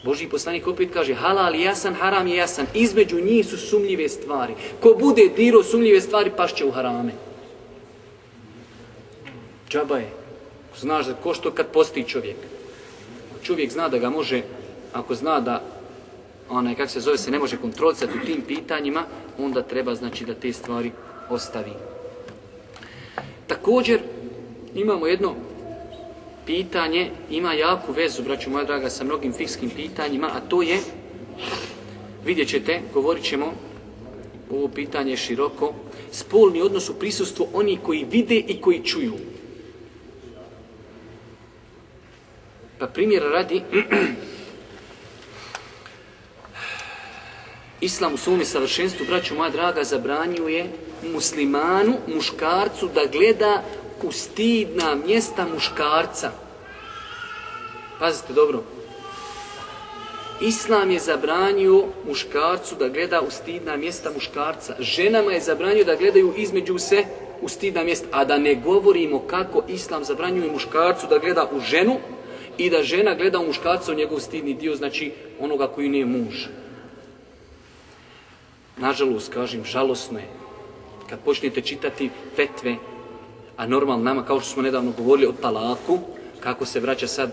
Boži poslanik opet kaže halal je jasan, haram je jasan. Između njih su sumljive stvari. Ko bude diro sumljive stvari, pašće u harame. Džaba je. Znaš da ko što kad posti čovjek. Čovjek zna da ga može, ako zna da onaj, kak se zove, se ne može kontrolisati u tim pitanjima, onda treba znači da te stvari ostavi. Također, imamo jedno pitanje, ima jaku vezu, braću moja draga, sa mnogim fikskim pitanjima, a to je, vidjet ćete, govorit ćemo, ovo pitanje je široko, spolni odnos u prisustvu oni koji vide i koji čuju. Pa primjera radi, *clears throat* Islam u svome savršenstvu, braću moja draga, zabranjuje muslimanu, muškarcu, da gleda u stidna mjesta muškarca. Pazite dobro. Islam je zabranio muškarcu da gleda u stidna mjesta muškarca. Ženama je zabranio da gledaju između se u stidna mjesta. A da ne govorimo kako Islam zabranjuje muškarcu da gleda u ženu i da žena gleda u muškarca u njegov stidni dio, znači onoga koji nije muž. Nažalost, kažem, žalosno je kad počnete čitati fetve a normalno nama, kao što smo nedavno govorili o talaku, kako se vraća sad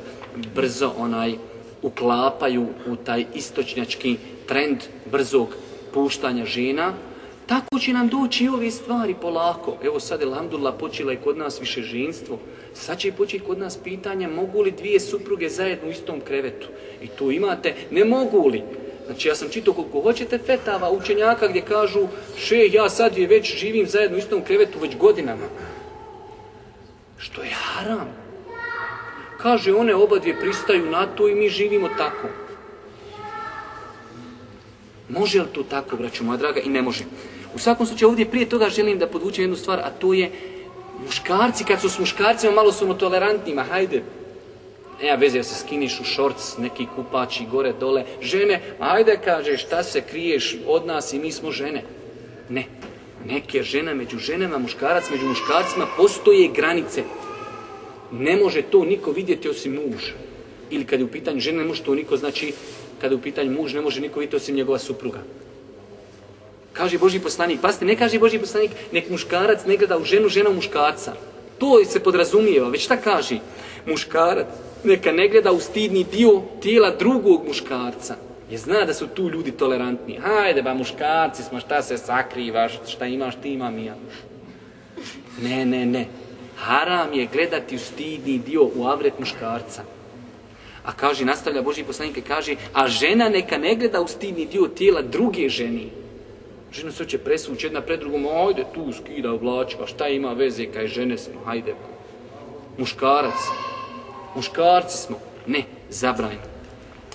brzo onaj uklapaju u taj istočnjački trend brzog puštanja žena, tako će nam doći i ove stvari polako. Evo sad je Alhamdulillah počela i kod nas više ženstvo. Sad će početi kod nas pitanja mogu li dvije supruge zajedno u istom krevetu. I tu imate, ne mogu li. Znači ja sam čitao koliko hoćete fetava učenjaka gdje kažu še ja sad je već živim zajedno u istom krevetu već godinama. Što je haram. Kaže one oba dvije pristaju na to i mi živimo tako. Može li to tako, braću moja draga? I ne može. U svakom slučaju ovdje prije toga želim da podvučem jednu stvar, a to je muškarci, kad su s muškarcima malo su tolerantnima, hajde, nema veze da se skiniš u šorc, neki kupači gore, dole. Žene, ajde kaže šta se kriješ od nas i mi smo žene. Ne. Neke žene među ženama, muškarac među muškarcima postoje granice. Ne može to niko vidjeti osim muž. Ili kad je u pitanju žene, ne može to niko, znači, kada je u pitanju muž, ne može niko vidjeti osim njegova supruga. Kaže Boži poslanik, pazite, ne kaže Boži poslanik, nek muškarac ne gleda u ženu, žena u muškarca. To se podrazumijeva, već šta kaže? Muškarac neka ne gleda u stidni dio tijela drugog muškarca. Je zna da su tu ljudi tolerantni. Hajde ba muškarci smo, šta se sakrivaš, šta imaš, ti imam i ja. Ne, ne, ne. Haram je gledati u stidni dio u avret muškarca. A kaže, nastavlja Boži poslanik kaže, a žena neka ne gleda u stidni dio tijela druge ženi. Žena se će presvući jedna pred drugom, ajde tu skida oblačka, šta ima veze, kaj žene smo, hajde. Muškarac, muškarci smo. Ne, zabranjeno.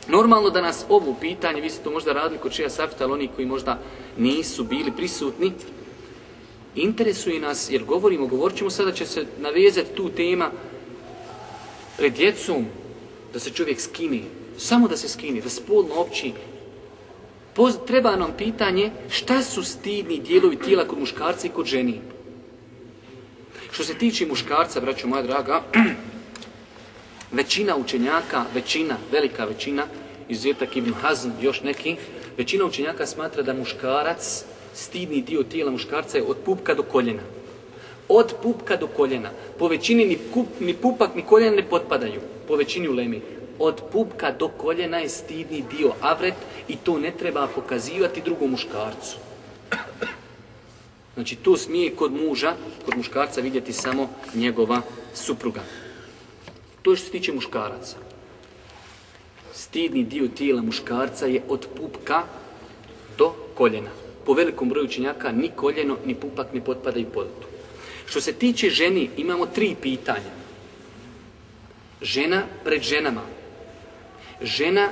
Normalno da nas ovo pitanje, vi ste to možda radili kod čija safta, ali oni koji možda nisu bili prisutni, interesuje nas, jer govorimo, govorit ćemo sada će se navezati tu tema pred djecom, da se čovjek skini, samo da se skini, da spolno opći. treba nam pitanje šta su stidni dijelovi tijela kod muškarca i kod ženi. Što se tiče muškarca, braćo moja draga, Većina učenjaka, većina, velika većina, izuzetak Ibn Hazm, još neki, većina učenjaka smatra da muškarac, stidni dio tijela muškarca je od pupka do koljena. Od pupka do koljena. Po većini ni, ni pupak ni koljena ne potpadaju. Po većini ulemi. Od pupka do koljena je stidni dio avret i to ne treba pokazivati drugom muškarcu. Znači to smije kod muža, kod muškarca vidjeti samo njegova supruga. To što se tiče muškaraca. Stidni dio tijela muškarca je od pupka do koljena. Po velikom broju učenjaka ni koljeno, ni pupak ne potpadaju pod to. Što se tiče ženi, imamo tri pitanja. Žena pred ženama. Žena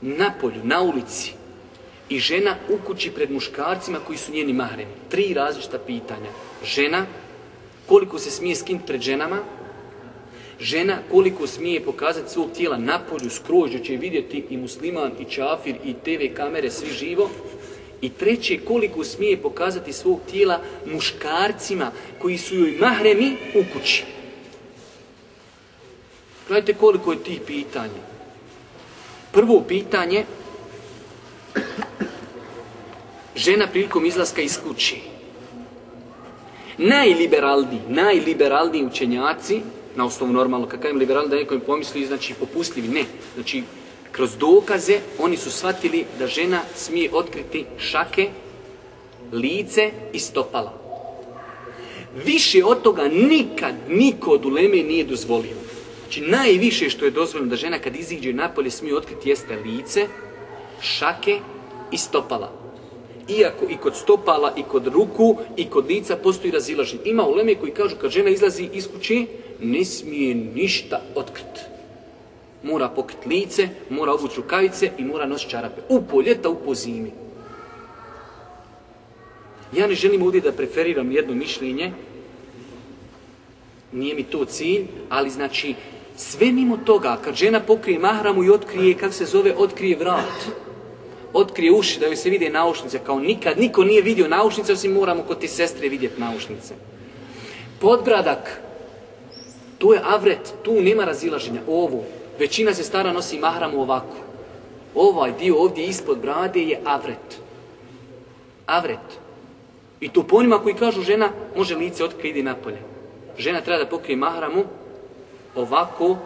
na polju, na ulici. I žena u kući pred muškarcima koji su njeni mahremi. Tri različita pitanja. Žena, koliko se smije skinuti pred ženama, žena koliko smije pokazati svog tijela napolju, skroz, će vidjeti i musliman, i čafir, i TV kamere, svi živo. I treće, koliko smije pokazati svog tijela muškarcima koji su joj mahremi u kući. Gledajte koliko je tih pitanja. Prvo pitanje, žena prilikom izlaska iz kući. Najliberalniji, najliberalniji učenjaci na osnovu normalno, kakav im liberalni da neko im pomisli, znači popustljivi, ne. Znači, kroz dokaze oni su shvatili da žena smije otkriti šake, lice i stopala. Više od toga nikad niko od uleme nije dozvolio. Znači najviše što je dozvoljeno da žena kad iziđe napolje smije otkriti jeste lice, šake i stopala. Iako i kod stopala i kod ruku i kod lica postoji razilaženje. Ima uleme koji kažu kad žena izlazi iz kuće, ne smije ništa otkriti. Mora pokriti lice, mora obući rukavice i mora nositi čarape. U poljeta, u po zimi. Ja ne želim ovdje da preferiram jedno mišljenje, nije mi to cilj, ali znači sve mimo toga, kad žena pokrije mahramu i otkrije, kako se zove, otkrije vrat, otkrije uši da joj se vide naušnice, kao nikad, niko nije vidio naušnice, osim moramo kod ti sestre vidjeti naušnice. Podbradak, to je avret, tu nema razilaženja. Ovo, većina se stara nosi mahramu ovako. Ovaj dio ovdje ispod brade je avret. Avret. I to po onima koji kažu žena može lice otkriti ide napolje. Žena treba da pokrije mahramu ovako,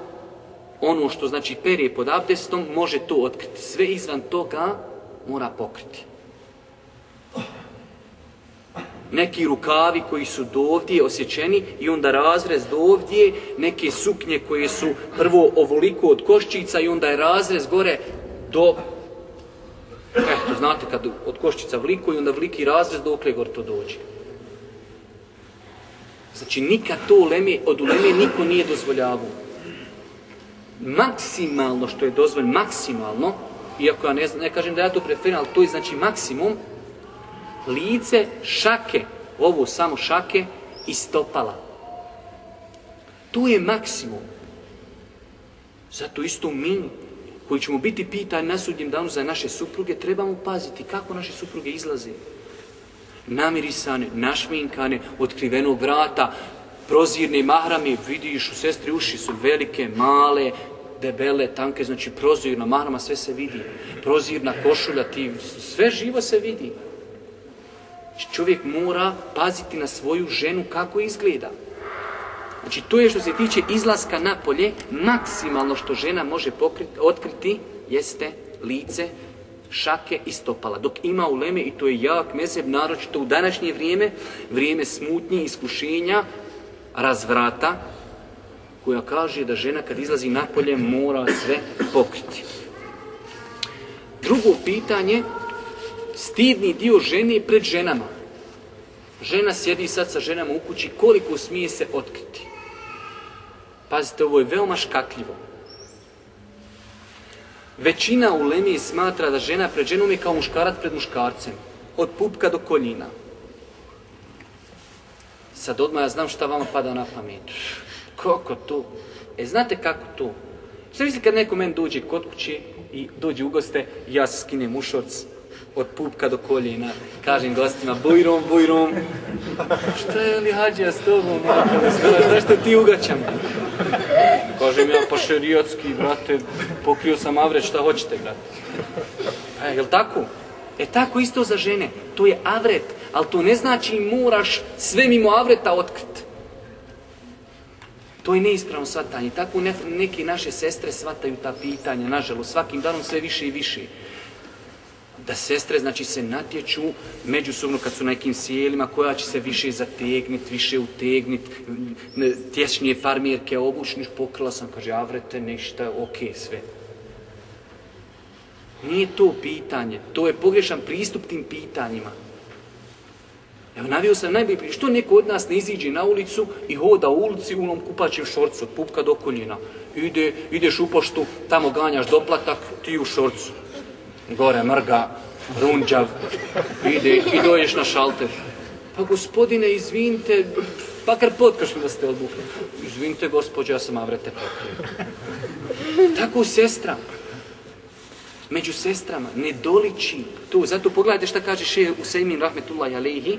ono što znači perije pod abdestom, može to otkriti. Sve izvan toga mora pokriti. Neki rukavi koji su dovdje osjećeni i onda razrez dovdje, neke suknje koje su prvo ovoliko od koščica i onda je razrez gore do Eto, znate kad od koščica vliku i onda vliki razrez dokle gor to dođe. Znači nikad to uleme, od uleme niko nije dozvoljavao. Maksimalno što je dozvoljeno, maksimalno, iako ja ne, ne kažem da ja to preferiram, ali to je znači maksimum, lice, šake, ovo samo šake i stopala. To je maksimum. Zato isto mi, koji ćemo biti pitani na sudnjem danu za naše supruge, trebamo paziti kako naše supruge izlaze. Namirisane, našminkane, otkrivenog vrata, prozirne mahrame, vidiš u sestri uši su velike, male, debele, tanke, znači prozirna mahrama, sve se vidi. Prozirna košulja, ti, sve živo se vidi. Čovjek mora paziti na svoju ženu kako izgleda. Znači to je što se tiče izlaska napolje, maksimalno što žena može pokriti, otkriti jeste lice, šake i stopala. Dok ima uleme, i to je jak mezeb, naročito u današnje vrijeme, vrijeme smutnji, iskušenja, razvrata, koja kaže da žena kad izlazi napolje mora sve pokriti. Drugo pitanje, stidni dio žene pred ženama. Žena sjedi sad sa ženama u kući, koliko smije se otkriti? Pazite, ovo je veoma škakljivo. Većina u Lemiji smatra da žena pred ženom je kao muškarac pred muškarcem. Od pupka do koljina. Sad odmah ja znam šta vama pada na pamet. Kako to? E, znate kako to? Šta misli kad neko meni dođe kod kuće i dođe u goste, ja se skinem u šorc, od pupka do koljena. Kažem gostima, bujrom, bujrom. Šta je li hađija s tobom? Zašto ti ugaćam? Kažem ja pa šerijatski, brate, pokrio sam avret, šta hoćete, brate? E, jel tako? E tako isto za žene. To je avret, ali to ne znači moraš sve mimo avreta otkrit. To je neispravno shvatanje. Tako neke naše sestre shvataju ta pitanja, nažalost, svakim danom sve više i više da sestre znači se natječu međusobno kad su nekim sjelima koja će se više zategnit, više utegnit, tješnije farmirke obučniš, pokrila sam, kaže, avrete, ništa, ok, sve. Nije to pitanje, to je pogrešan pristup tim pitanjima. Evo, navio sam najbolji što neko od nas ne iziđe na ulicu i hoda u ulici u onom kupačem šorcu, od pupka do koljena. Ide, ideš u poštu, tamo ganjaš doplatak, ti u šorcu gore mrga, runđav, ide i doješ na šalter. Pa gospodine, izvinite, pa kar potkaš da ste odbukli. Izvinite, gospođo, ja sam avrete pokrio. Tako sestra. Među sestrama ne doliči tu. Zato pogledajte šta kaže še Usejmin Rahmetullahi Alehi.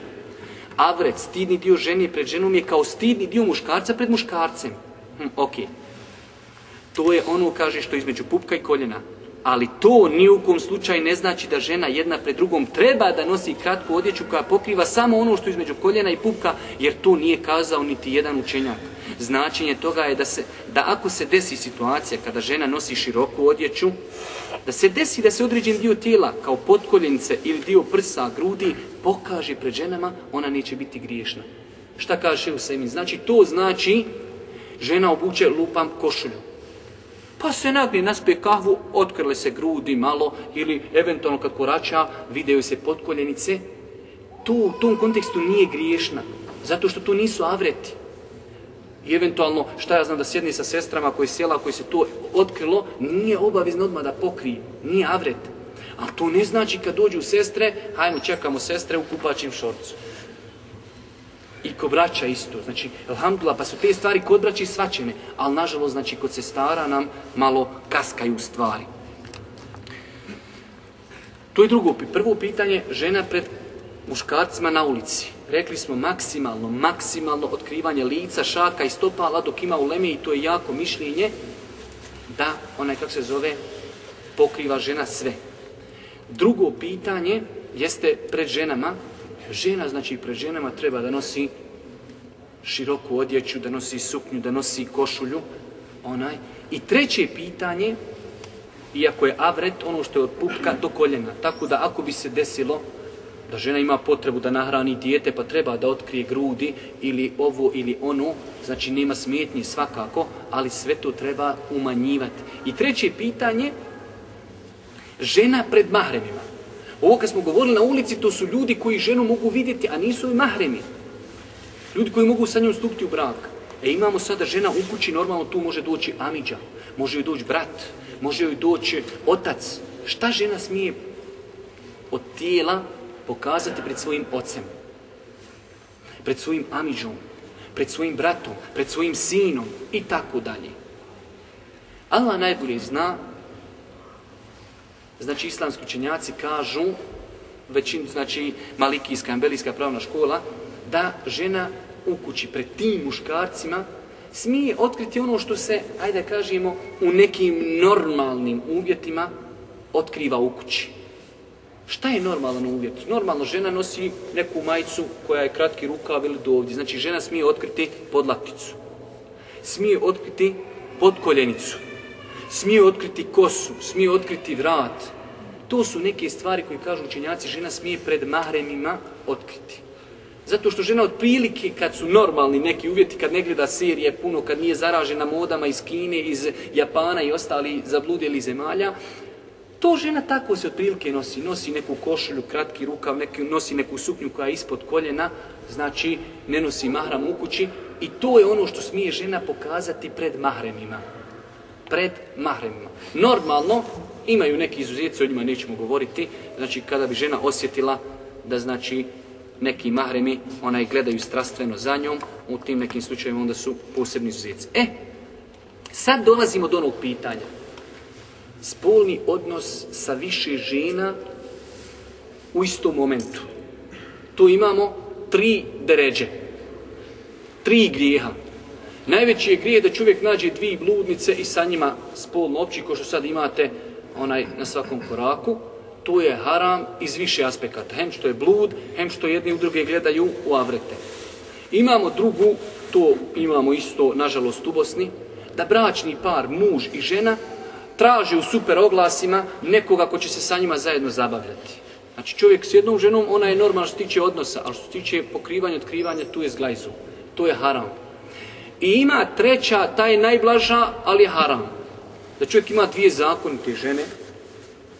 Avret, stidni dio žene pred ženom je kao stidni dio muškarca pred muškarcem. Hm, ok. To je ono, kaže, što između pupka i koljena. Ali to ni u kom slučaju ne znači da žena jedna pred drugom treba da nosi kratku odjeću koja pokriva samo ono što između koljena i pupka, jer to nije kazao niti jedan učenjak. Značenje toga je da, se, da ako se desi situacija kada žena nosi široku odjeću, da se desi da se određen dio tijela, kao potkoljenice ili dio prsa, grudi, pokaže pred ženama, ona neće biti griješna. Šta kaže u Sejmin? Znači, to znači žena obuče lupam košulju pa se nagne, naspe kahvu, otkrle se grudi malo ili eventualno kad korača videju se potkoljenice. To u tom kontekstu nije griješna, zato što to nisu avreti. I eventualno, šta ja znam da sjedni sa sestrama koji sjela, koji se to otkrilo, nije obavezno odmah da pokrije, nije avret. Ali to ne znači kad dođu sestre, hajmo čekamo sestre u kupačim šorcu. I ko braća isto. Znači, alhamdulillah, pa su te stvari kod braći svačene, ali nažalost, znači, kod sestara nam malo kaskaju stvari. To je drugo. Prvo pitanje, žena pred muškarcima na ulici. Rekli smo maksimalno, maksimalno otkrivanje lica, šaka i stopala dok ima u leme i to je jako mišljenje da onaj, kako se zove, pokriva žena sve. Drugo pitanje jeste pred ženama, Žena, znači, pred ženama treba da nosi široku odjeću, da nosi suknju, da nosi košulju. Onaj. I treće pitanje, iako je avret, ono što je od pupka do koljena. Tako da ako bi se desilo da žena ima potrebu da nahrani dijete, pa treba da otkrije grudi ili ovo ili ono, znači nema smetnje svakako, ali sve to treba umanjivati. I treće pitanje, žena pred mahremima. Ovo kad smo govorili na ulici, to su ljudi koji ženu mogu vidjeti, a nisu i mahremi. Ljudi koji mogu sa njom stupiti u brak. E imamo sada žena u kući, normalno tu može doći amiđa, može joj doći brat, može joj doći otac. Šta žena smije od tijela pokazati pred svojim ocem? Pred svojim amiđom, pred svojim bratom, pred svojim sinom i tako dalje. Allah najbolje zna, znači islamski učenjaci kažu, većin, znači malikijska, ambelijska pravna škola, da žena u kući pred tim muškarcima smije otkriti ono što se, ajde kažemo, u nekim normalnim uvjetima otkriva u kući. Šta je normalan uvjet? Normalno žena nosi neku majicu koja je kratki rukav ili do ovdje. Znači žena smije otkriti podlakticu. Smije otkriti podkoljenicu. Smije otkriti kosu. Smije otkriti vrat. To su neke stvari koje kažu učenjaci žena smije pred mahremima otkriti. Zato što žena otprilike kad su normalni neki uvjeti, kad ne gleda serije puno, kad nije zaražena modama iz Kine, iz Japana i ostali zabludjeli zemalja, to žena tako se otprilike nosi. Nosi neku košulju, kratki rukav, neki, nosi neku suknju koja je ispod koljena, znači ne nosi mahram u kući i to je ono što smije žena pokazati pred mahremima. Pred mahremima. Normalno, imaju neki izuzeci, o njima nećemo govoriti, znači kada bi žena osjetila da znači neki mahremi onaj gledaju strastveno za njom, u tim nekim slučajevima onda su posebni izuzeci. E, sad dolazimo do onog pitanja spolni odnos sa više žena u istom momentu. Tu imamo tri deređe, tri grijeha. Najveći je grijeh da čovjek nađe dvije bludnice i sa njima spolno opći, ko što sad imate onaj na svakom koraku. To je haram iz više aspekata. Hem što je blud, hem što jedni u druge gledaju u avrete. Imamo drugu, to imamo isto, nažalost, u Bosni, da bračni par, muž i žena, traži u super oglasima nekoga ko će se sa njima zajedno zabavljati. Znači čovjek s jednom ženom, ona je normalno što se tiče odnosa, ali što se tiče pokrivanja, otkrivanja, tu je zglajzu. To je haram. I ima treća, ta je najblaža, ali je haram. Da čovjek ima dvije zakonite žene,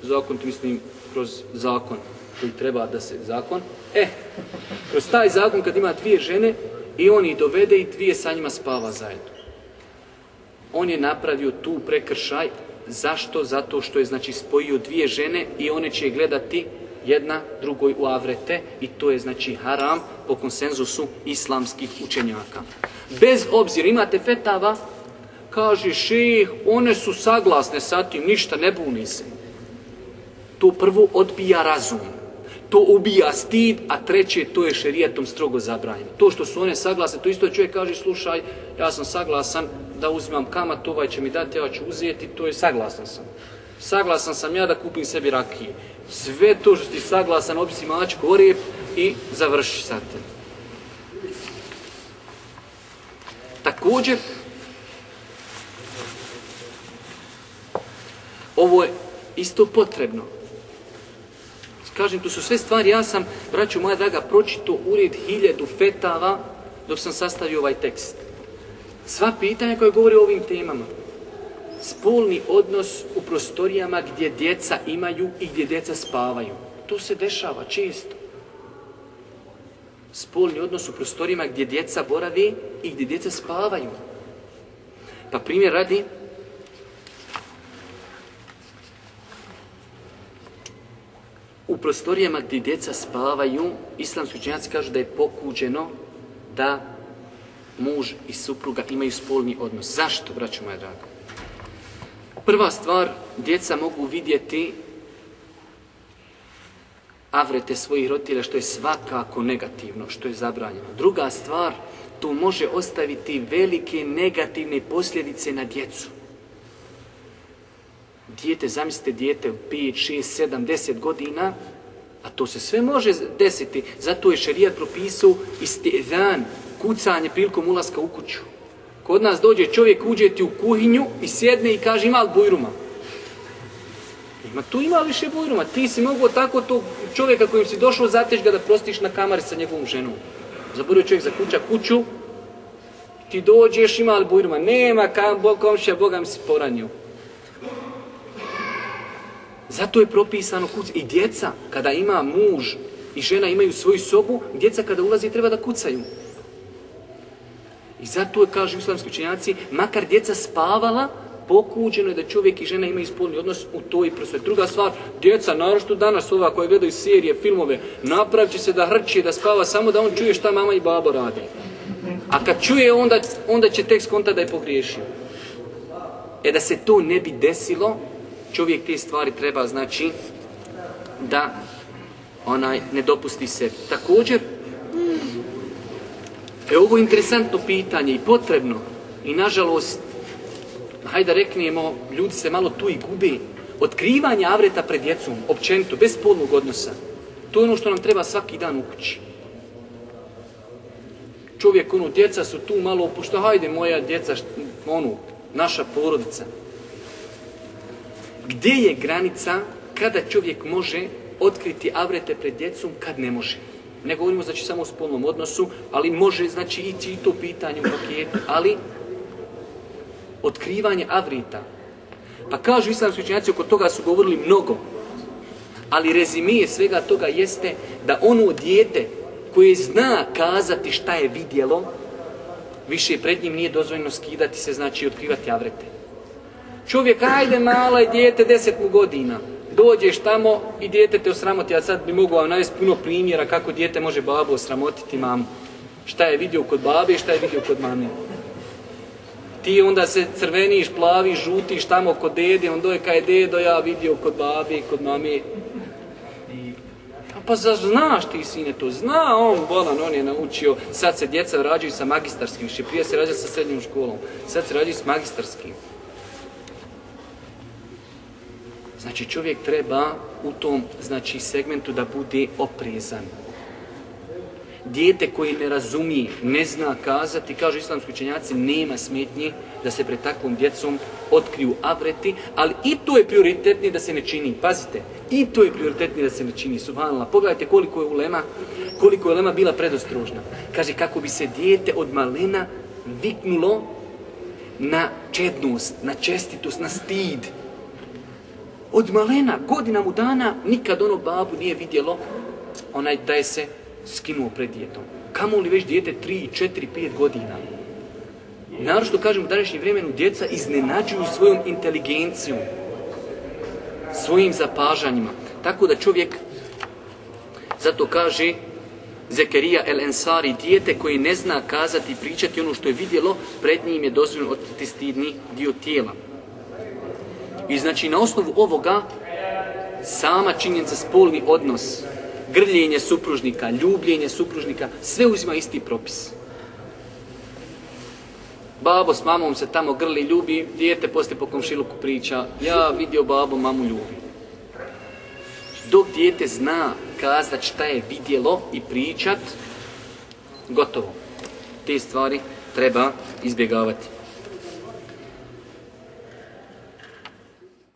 zakon, mislim, kroz zakon koji treba da se zakon, e, kroz taj zakon kad ima dvije žene i on ih dovede i dvije sa njima spava zajedno. On je napravio tu prekršaj, Zašto? Zato što je znači spojio dvije žene i one će gledati jedna drugoj u avrete i to je znači haram po konsenzusu islamskih učenjaka. Bez obzira, imate fetava, kaže šeh, one su saglasne sa tim, ništa ne buni se. To prvo odbija razum. To ubija stid, a treće, to je šerijetom strogo zabranjeno. To što su one saglasne, to isto čovjek kaže, slušaj, ja sam saglasan, da uzimam kamat, ovaj će mi dati, ja ću uzeti, to je saglasan sam. Saglasan sam ja da kupim sebi rakije. Sve to što si saglasan, opisi mačku orijep i završi sa te. Također, ovo je isto potrebno. Kažem, to su sve stvari, ja sam, braću moja draga, pročito ured hiljadu fetava dok sam sastavio ovaj tekst. Sva pitanja koje govori o ovim temama. Spolni odnos u prostorijama gdje djeca imaju i gdje djeca spavaju. To se dešava često. Spolni odnos u prostorijama gdje djeca boravi i gdje djeca spavaju. Pa primjer radi, u prostorijama gdje djeca spavaju, islamski učenjaci kažu da je pokuđeno da muž i supruga imaju spolni odnos. Zašto, braćo moja draga? Prva stvar, djeca mogu vidjeti avrete svojih roditelja, što je svakako negativno, što je zabranjeno. Druga stvar, to može ostaviti velike negativne posljedice na djecu. Dijete, zamislite dijete u 5, 6, 7, 10 godina, a to se sve može desiti. Zato je šarijat propisao istezan, kucanje prilikom ulaska u kuću. Kod nas dođe čovjek, uđe ti u kuhinju i sjedne i kaže ima li bujruma? Ima tu ima više bujruma. Ti si mogao tako to čovjeka kojim si došao zateš ga da prostiš na kamari sa njegovom ženom. Zaborio čovjek za kuća kuću, ti dođeš, ima li bujruma? Nema, kam, komšija, Boga mi si poranio. Zato je propisano kuc i djeca kada ima muž i žena imaju svoju sobu, djeca kada ulazi treba da kucaju. I zato je, kažu islamski učenjaci, makar djeca spavala, pokuđeno je da čovjek i žena imaju spolni odnos u toj prosveti. Druga stvar, djeca, naročito danas ova koja gledaju serije, filmove, napravit se da hrči, da spava, samo da on čuje šta mama i babo rade. A kad čuje, onda, onda će tek skonta da je pogriješio. E da se to ne bi desilo, čovjek te stvari treba, znači, da onaj ne dopusti se. Također, e ovo je interesantno pitanje i potrebno i nažalost, hajde reknemo, ljudi se malo tu i gube. Otkrivanje avreta pred djecom, općenito, bez polnog odnosa, to je ono što nam treba svaki dan u kući. Čovjek, ono, djeca su tu malo opušta, hajde moja djeca, ono, naša porodica. Gdje je granica kada čovjek može otkriti avrete pred djecom, kad ne može? Ne govorimo znači samo o spolnom odnosu, ali može znači ići i to pitanje u paketu, ali otkrivanje avrita. Pa kažu islamski učenjaci, oko toga su govorili mnogo. Ali rezimije svega toga jeste da ono dijete koje zna kazati šta je vidjelo, više pred njim nije dozvoljeno skidati se, znači otkrivati avrete. Čovjek, ajde mala je dijete, deset mu godina. Dođeš tamo i dijete te osramoti, a sad bi mogu vam navesti puno primjera kako dijete može babu osramotiti mamu. Šta je vidio kod babe i šta je vidio kod mame. Ti onda se crveniš, plaviš, žutiš tamo kod dede, on doje kaj dedo, ja vidio kod babe, kod mame. Pa znaš ti sine to, zna on, bolan, on je naučio, sad se djeca rađaju sa magistarskim, više prije se rađaju sa srednjom školom, sad se rađaju s magistarskim. Znači čovjek treba u tom znači, segmentu da bude oprezan. Dijete koji ne razumije, ne zna kazati, kažu islamski učenjaci, nema smetnje da se pred takvom djecom otkriju avreti, ali i to je prioritetnije da se ne čini. Pazite, i to je prioritetnije da se ne čini. Subhanallah, pogledajte koliko je ulema, koliko je ulema bila predostrožna. Kaže kako bi se dijete od malena viknulo na čednost, na čestitost, na stid. Od malena, godina mu dana, nikad ono babu nije vidjelo onaj je se skinuo pred djetom. Kamo li već dijete 3, 4, 5 godina? Naravno kažem u današnjem vremenu, djeca iznenađuju svojom inteligencijom, svojim zapažanjima. Tako da čovjek, zato kaže Zekerija El Ensari, dijete koji ne zna kazati i pričati ono što je vidjelo, pred njim je dozvoljeno otkriti stidni dio tijela. I znači na osnovu ovoga sama činjenica spolni odnos, grljenje supružnika, ljubljenje supružnika, sve uzima isti propis. Babo s mamom se tamo grli, ljubi, dijete poslije po komšiluku priča, ja vidio babo, mamu ljubi. Dok dijete zna kazat šta je vidjelo i pričat, gotovo. Te stvari treba izbjegavati.